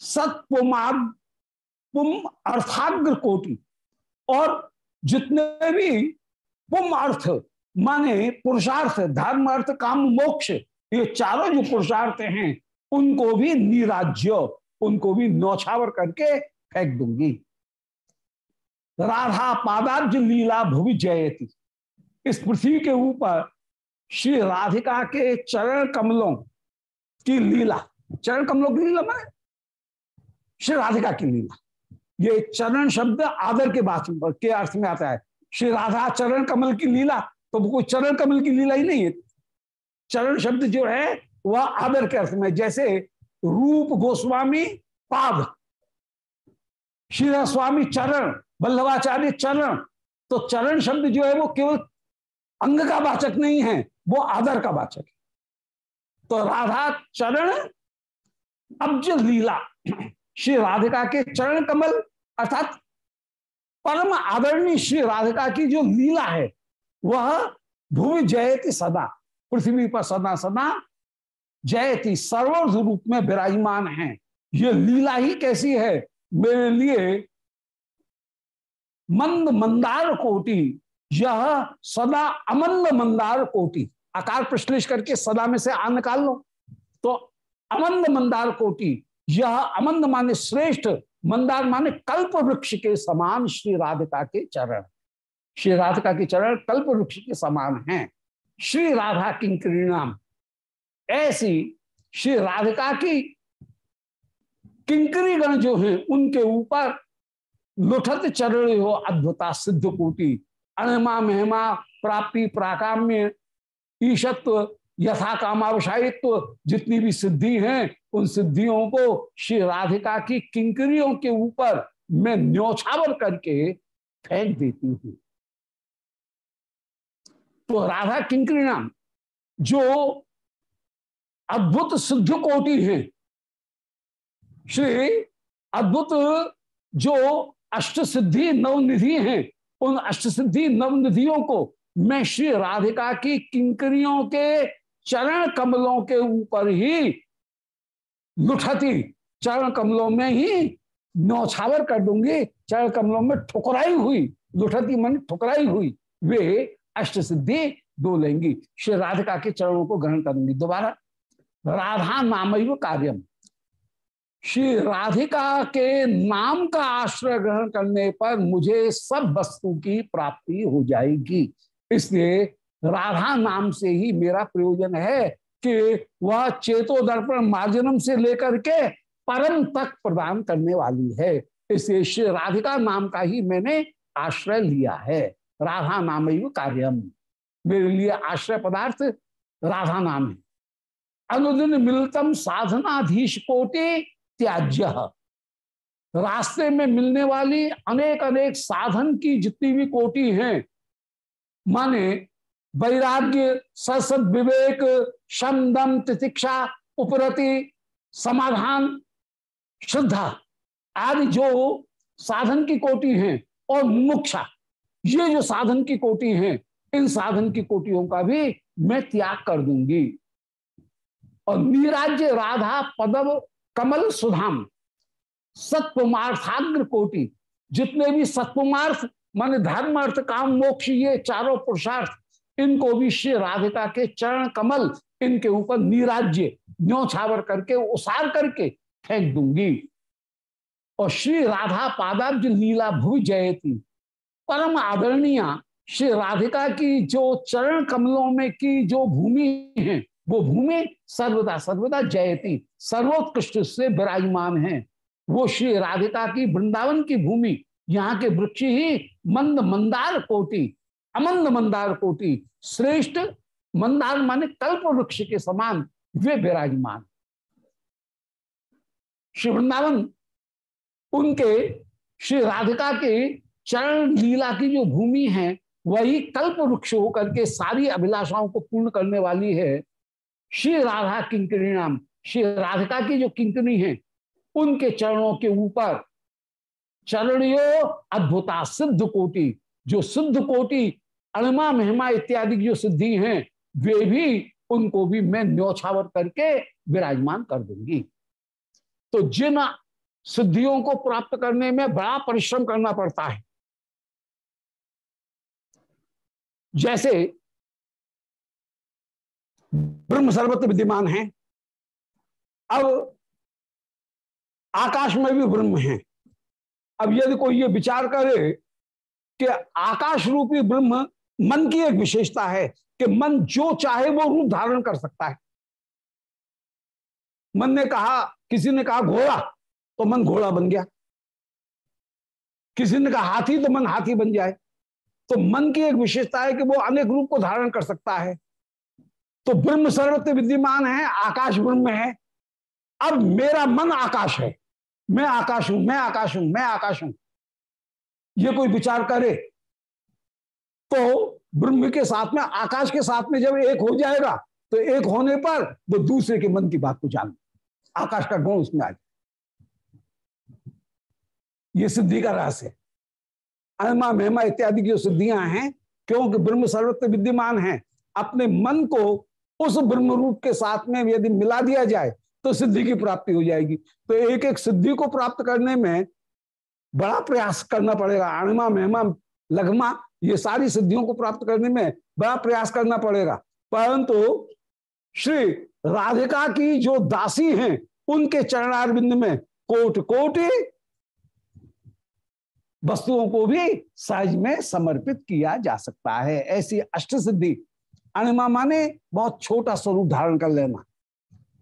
सत्पुमाद पुम अर्थाग्र कोटि। और जितने भी पुम अर्थ माने पुरुषार्थ धर्म अर्थ काम, मोक्ष, ये चारों जो पुरुषार्थ हैं, उनको भी निराज्य, उनको भी नौछावर करके फेंक दूँगी। राधा पादाब्ज लीला भुवि जयती। इस पृथ्वी के ऊपर श्री राधिका के चरण कमलों की लीला। चरण कमलों की लीला मैं श्री राधिका की लीला। ये चरण शब्द आदर के बात के अर्थ में आता है। श्री राधा चरण कमल की लीला तो कोई चरण कमल की लीला ही नहीं है। चरण शब्द जो है, वह आदर के अर्थ में, जैसे रूप गोस्वामी पाद, श्री स्वामी चरण, बल्लभाचार्य चरण तो चरण शब्द जो है, वो केवल अंग का वाचक नहीं है, वो आदर का वाचक है। तो राधा चरण अब्ज लीला श्री राधिका के चरण कमल, अर्थात परम आदरणीय श्री राधिका की जो लीला है, वह भूमि जयति सदा, पृथ्वी पर सदा सदा जयति सर्व रूप में विराजमान है। ये लीला ही कैसी है? मेरे लिए मंद मंदार कोटि, यह सदा अमंद मंदार कोटि। आकार प्रश्लेष करके सदा में से आ निकाल लो। तो अमंद मंदार कोटि यह अमंद माने श्रेष्ठ, मंदार माने कल्प वृक्ष के समान श्री राधिका के चरण। श्री राधिका के चरण कल्प वृक्ष के समान हैं। श्री राधा किंकरी नाम ऐसी श्री राधिका की किंकरी गण जो हैं, उनके ऊपर लुठत चरण हो अद्भुता सिद्ध कोटि अणमा, महिमा, प्राप्ति, प्राकाम्य ईशत्व यथा कामावशायित्व। जितनी भी सिद्धि हैं, उन सिद्धियों को श्री राधिका की किंकरियों के ऊपर मैं न्योछावर करके फेंक देती हूँ। तो राधा किंकरी नाम, जो अद्भुत सिद्ध कोटि है, श्री अद्भुत जो अष्ट सिद्धि नवनिधि हैं, उन अष्ट सिद्धि नवनिधियों को मैं श्री राधिका की किंकरियों के चरण कमलों के ऊपर ही लुठती चरण कमलों में ही नौछावर कर दूँगी। चरण कमलों में ठुकराई हुई, लुठती मन ठुकराई हुई, वे अष्ट सिद्धि दो लेंगी। श्री राधिका के चरणों को ग्रहण करूँगी दोबारा, राधा नाम कार्यम। श्री राधिका के नाम का आश्रय ग्रहण करने पर मुझे सब वस्तु की प्राप्ति हो जाएगी। इसलिए राधा नाम से ही मेरा प्रयोजन है कि वह चेतो दर्पण मार्जनम से लेकर के परम तक प्रदान करने वाली है। इसलिए श्री राधिका नाम का ही मैंने आश्रय लिया है। राधा नाम कार्यम। मेरे लिए आश्रय पदार्थ राधा नाम है। अनुदिन मिलतम साधनाधीश कोटि त्याज्य। रास्ते में मिलने वाली अनेक अनेक साधन की जितनी भी कोटि हैं, माने वैराग्य, ससद विवेक, शमदम तितिक्षा, उपरति, समाधान, श्रद्धा आदि जो साधन की कोटि हैं और मुक्षा ये जो साधन की कोटि हैं, इन साधन की कोटियों का भी मैं त्याग कर दूँगी। और नीराज्य राधा पदव कमल सुधाम, सत्पुमार्थाग्र कोटि, जितने भी सत्पुमार्थ, मान धर्म अर्थ काम, मोक्ष, ये चारों पुरुषार्थ इनको भी श्री राधिका के चरण कमल, इनके ऊपर निराज्य, न्योछावर करके, उसार करके फेंक दूँगी। और श्री राधा पादाब्ज लीला भूमि जयती। परम आदरणीय श्री राधिका की जो चरण कमलों में की जो भूमि है, वो भूमि सर्वदा सर्वदा जयती, सर्वोत्कृष्ट से विराजमान है। वो श्री राधिका की वृंदावन की भूमि, यहाँ के वृक्ष ही मंद मंदार कोटि अमंद मंदार कोटि, श्रेष्ठ मंदार माने कल्प वृक्ष के समान वे विराजमान। श्री वृंदावन, उनके श्री राधिका के चरण लीला की जो भूमि है, वही कल्प वृक्ष होकर के सारी अभिलाषाओं को पूर्ण करने वाली है। श्री राधा किंकरी नाम, श्री राधिका की जो किंकनी है, उनके चरणों के ऊपर चरणियों अद्भुता सिद्ध कोटि, जो सिद्ध कोटि अणमा महिमा इत्यादि की जो सिद्धि हैं, वे भी, उनको भी मैं न्यौछावर करके विराजमान कर दूँगी। तो जिन सिद्धियों को प्राप्त करने में बड़ा परिश्रम करना पड़ता है। जैसे, ब्रह्म सर्वत्र विद्यमान है। अब, आकाश में भी ब्रह्म है। अब यदि कोई ये विचार करे कि आकाश रूपी ब्रह्म मन की एक विशेषता है कि मन जो चाहे वो रूप धारण कर सकता है। मन ने कहा, किसी ने कहा घोड़ा तो मन घोड़ा बन गया। किसी ने कहा हाथी तो मन हाथी बन जाए। तो मन की एक विशेषता है कि वो अनेक रूप को धारण कर सकता है। तो ब्रह्म सर्वत्र विद्यमान है, आकाश ब्रह्म है। अब मेरा मन आकाश है। मैं आकाश हूँ, मैं आकाश हूँ, मैं आकाश हूँ। ये कोई विचार करे तो ब्रह्म के साथ में, आकाश के साथ में जब एक हो जाएगा तो एक होने पर वो दूसरे के मन की बात को जान आकाश का गुण उसमें आ जाए ये सिद्धि का रहस्य अणमा महिमा इत्यादि की जो सिद्धियाँ हैं, क्योंकि ब्रह्म सर्वत्र विद्यमान है, अपने मन को उस ब्रह्म रूप के साथ में यदि मिला दिया जाए तो सिद्धि की प्राप्ति हो जाएगी। तो एक एक सिद्धि को प्राप्त करने में बड़ा प्रयास करना पड़ेगा। अणमा महिमा लगमा, ये सारी सिद्धियों को प्राप्त करने में बड़ा प्रयास करना पड़ेगा। परंतु श्री राधिका की जो दासी हैं, उनके चरणारविंद में कोट कोटि वस्तुओं को भी सहज में समर्पित किया जा सकता है। ऐसी अष्ट सिद्धि अणिमा माने बहुत छोटा स्वरूप धारण कर लेना।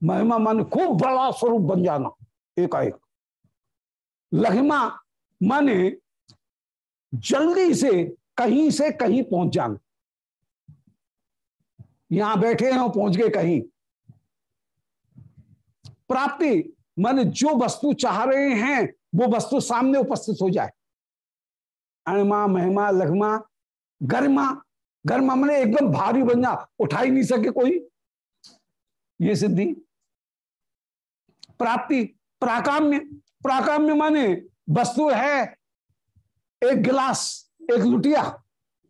महिमा माने खूब बड़ा स्वरूप बन जाना। एकाएक। लहिमा माने जल्दी से कहीं से कहीं पहुँच जाना। यहाँ बैठे हैं और पहुँच गए कहीं। प्राप्ति, माने जो वस्तु चाह रहे हैं, वो वस्तु सामने उपस्थित हो जाए। अणमा, महिमा, लघमा, गर्मा गर्मा मैंने एकदम भारी बन जा उठा ही नहीं सके कोई। ये सिद्धि। प्राप्ति, प्राकाम्य। प्राकाम्य माने वस्तु है एक गिलास, एक लुटिया।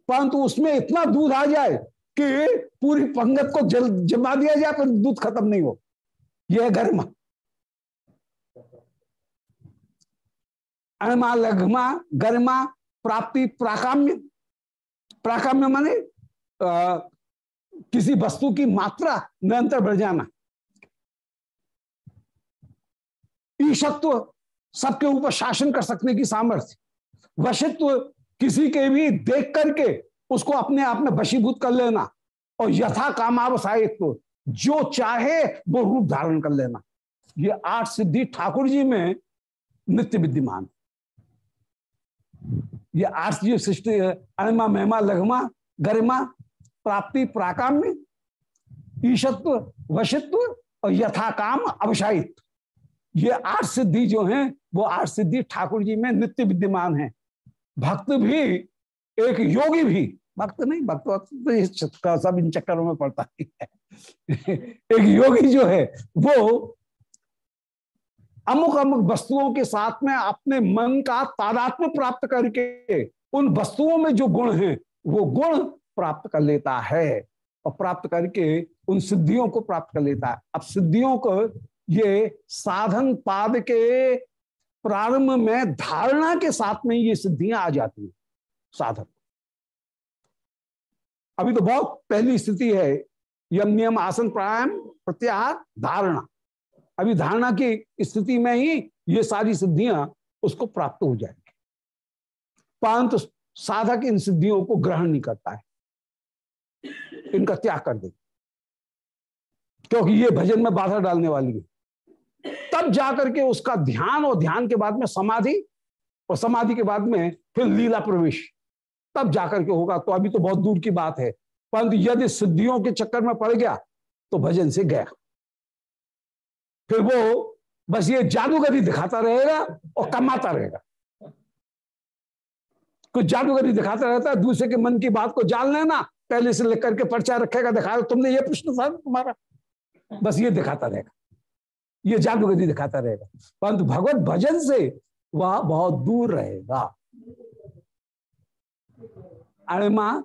परंतु उसमें इतना दूध आ जाए कि पूरी पंगत को जल, जमा दिया जाए, पर दूध खत्म नहीं हो। यह गर्मा। अणमा लघमा गर्मा, प्राप्ति, प्राकाम्य। प्राकाम्य माने किसी वस्तु की मात्रा निरंतर बढ़ जाना। ईशत्व सबके ऊपर शासन कर सकने की सामर्थ्य। वशित्व किसी के भी देख करके उसको अपने आप में वशीभूत कर लेना और यथा कामावसायित्व जो चाहे वो रूप धारण कर लेना। ये आठ सिद्धि ठाकुर जी में नित्य विद्यमान। ये आठ जो सृष्टि अणिमा, महिमा, लघमा, गरिमा, प्राप्ति, प्राकाम्य ईशत्व वशित्व और यथा काम अवसायित्व ये आठ सिद्धि जो हैं, वो आठ सिद्धि ठाकुर जी में नित्य विद्यमान है। भक्त भी, एक योगी भी। भक्त नहीं, भक्त तो सब इन चक्करों में पड़ता ही है। एक योगी जो है, वो अमुक अमुक वस्तुओं के साथ में अपने मन का तादात्म्य प्राप्त करके, उन वस्तुओं में जो गुण हैं, वो गुण प्राप्त कर लेता है और प्राप्त करके उन सिद्धियों को प्राप्त कर लेता है। अब सिद्धियों को ये साधन पाद के प्रारंभ में धारणा के साथ में ये सिद्धियाँ आ जाती हैं, साधन। अभी तो बहुत पहली स्थिति है, यम नियम आसन प्राणायाम प्रत्याहार धारणा। अभी धारणा की स्थिति में ही ये सारी सिद्धियाँ उसको प्राप्त हो जाएँगी। परंतु साधक इन सिद्धियों को ग्रहण नहीं करता है। इनका त्याग कर दे क्योंकि ये भजन में बाधा डालने वाली है। तब जाकर के उसका ध्यान और ध्यान के बाद में समाधि और समाधि के बाद में फिर लीला प्रवेश। तब जाकर के होगा। तो अभी तो बहुत दूर की बात है। परंतु यदि सिद्धियों के चक्कर में पड़ गया तो भजन से गया। फिर वो बस ये जादूगरी दिखाता रहेगा और कमाता रहेगा। कुछ जादूगरी दिखाता रहता है, दूसरे के मन की बात को जान लेना, पहले से लेकर के पर्चा रखेगा दिखा तुमने ये प्रश्न था तुम्हारा। बस ये दिखाता रहेगा। ये जादूगरी दिखाता रहेगा। परंतु भगवत भजन से वह बहुत दूर रहेगा। अणिमा,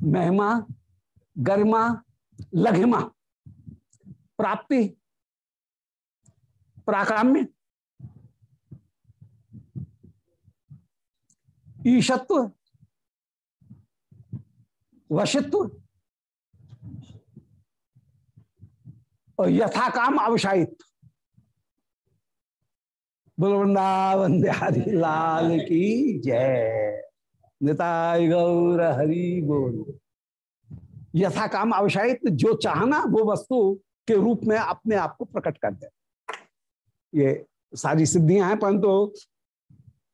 महिमा, गरिमा, लघिमा, प्राप्ति, प्राकाम्य, ईशत्व, वशित्व और यथाकाम अवशायित्व बुलवृंदावन बिहारी लाल की जय। निताय गौर हरि बोल। यथा काम अवशायित जो चाहना, वो वस्तु के रूप में अपने आप को प्रकट कर दे। ये सारी सिद्धियाँ हैं, परंतु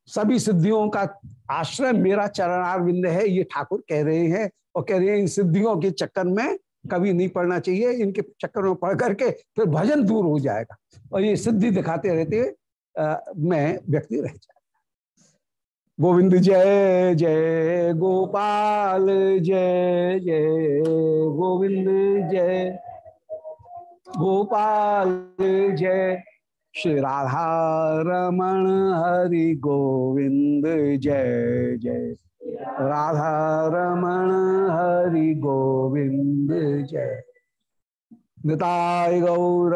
सभी सिद्धियों का आश्रय मेरा चरणारविंद है, ये ठाकुर कह रहे हैं, और कह रहे हैं इन सिद्धियों के चक्कर में कभी नहीं पढ़ना चाहिए, इनके चक्कर में पढ़ करके फिर भजन दूर हो जाएगा। और ये सिद्धि दिखाते रहते मैं व्यक्ति रह जाएगा गोविंद जय जय गोपाल, जय जय गोविंद, जय गोपाल, जय श्री राधा रमण हरि गोविंद, जय जय। राधा रमण हरि गोविंद जय। गौर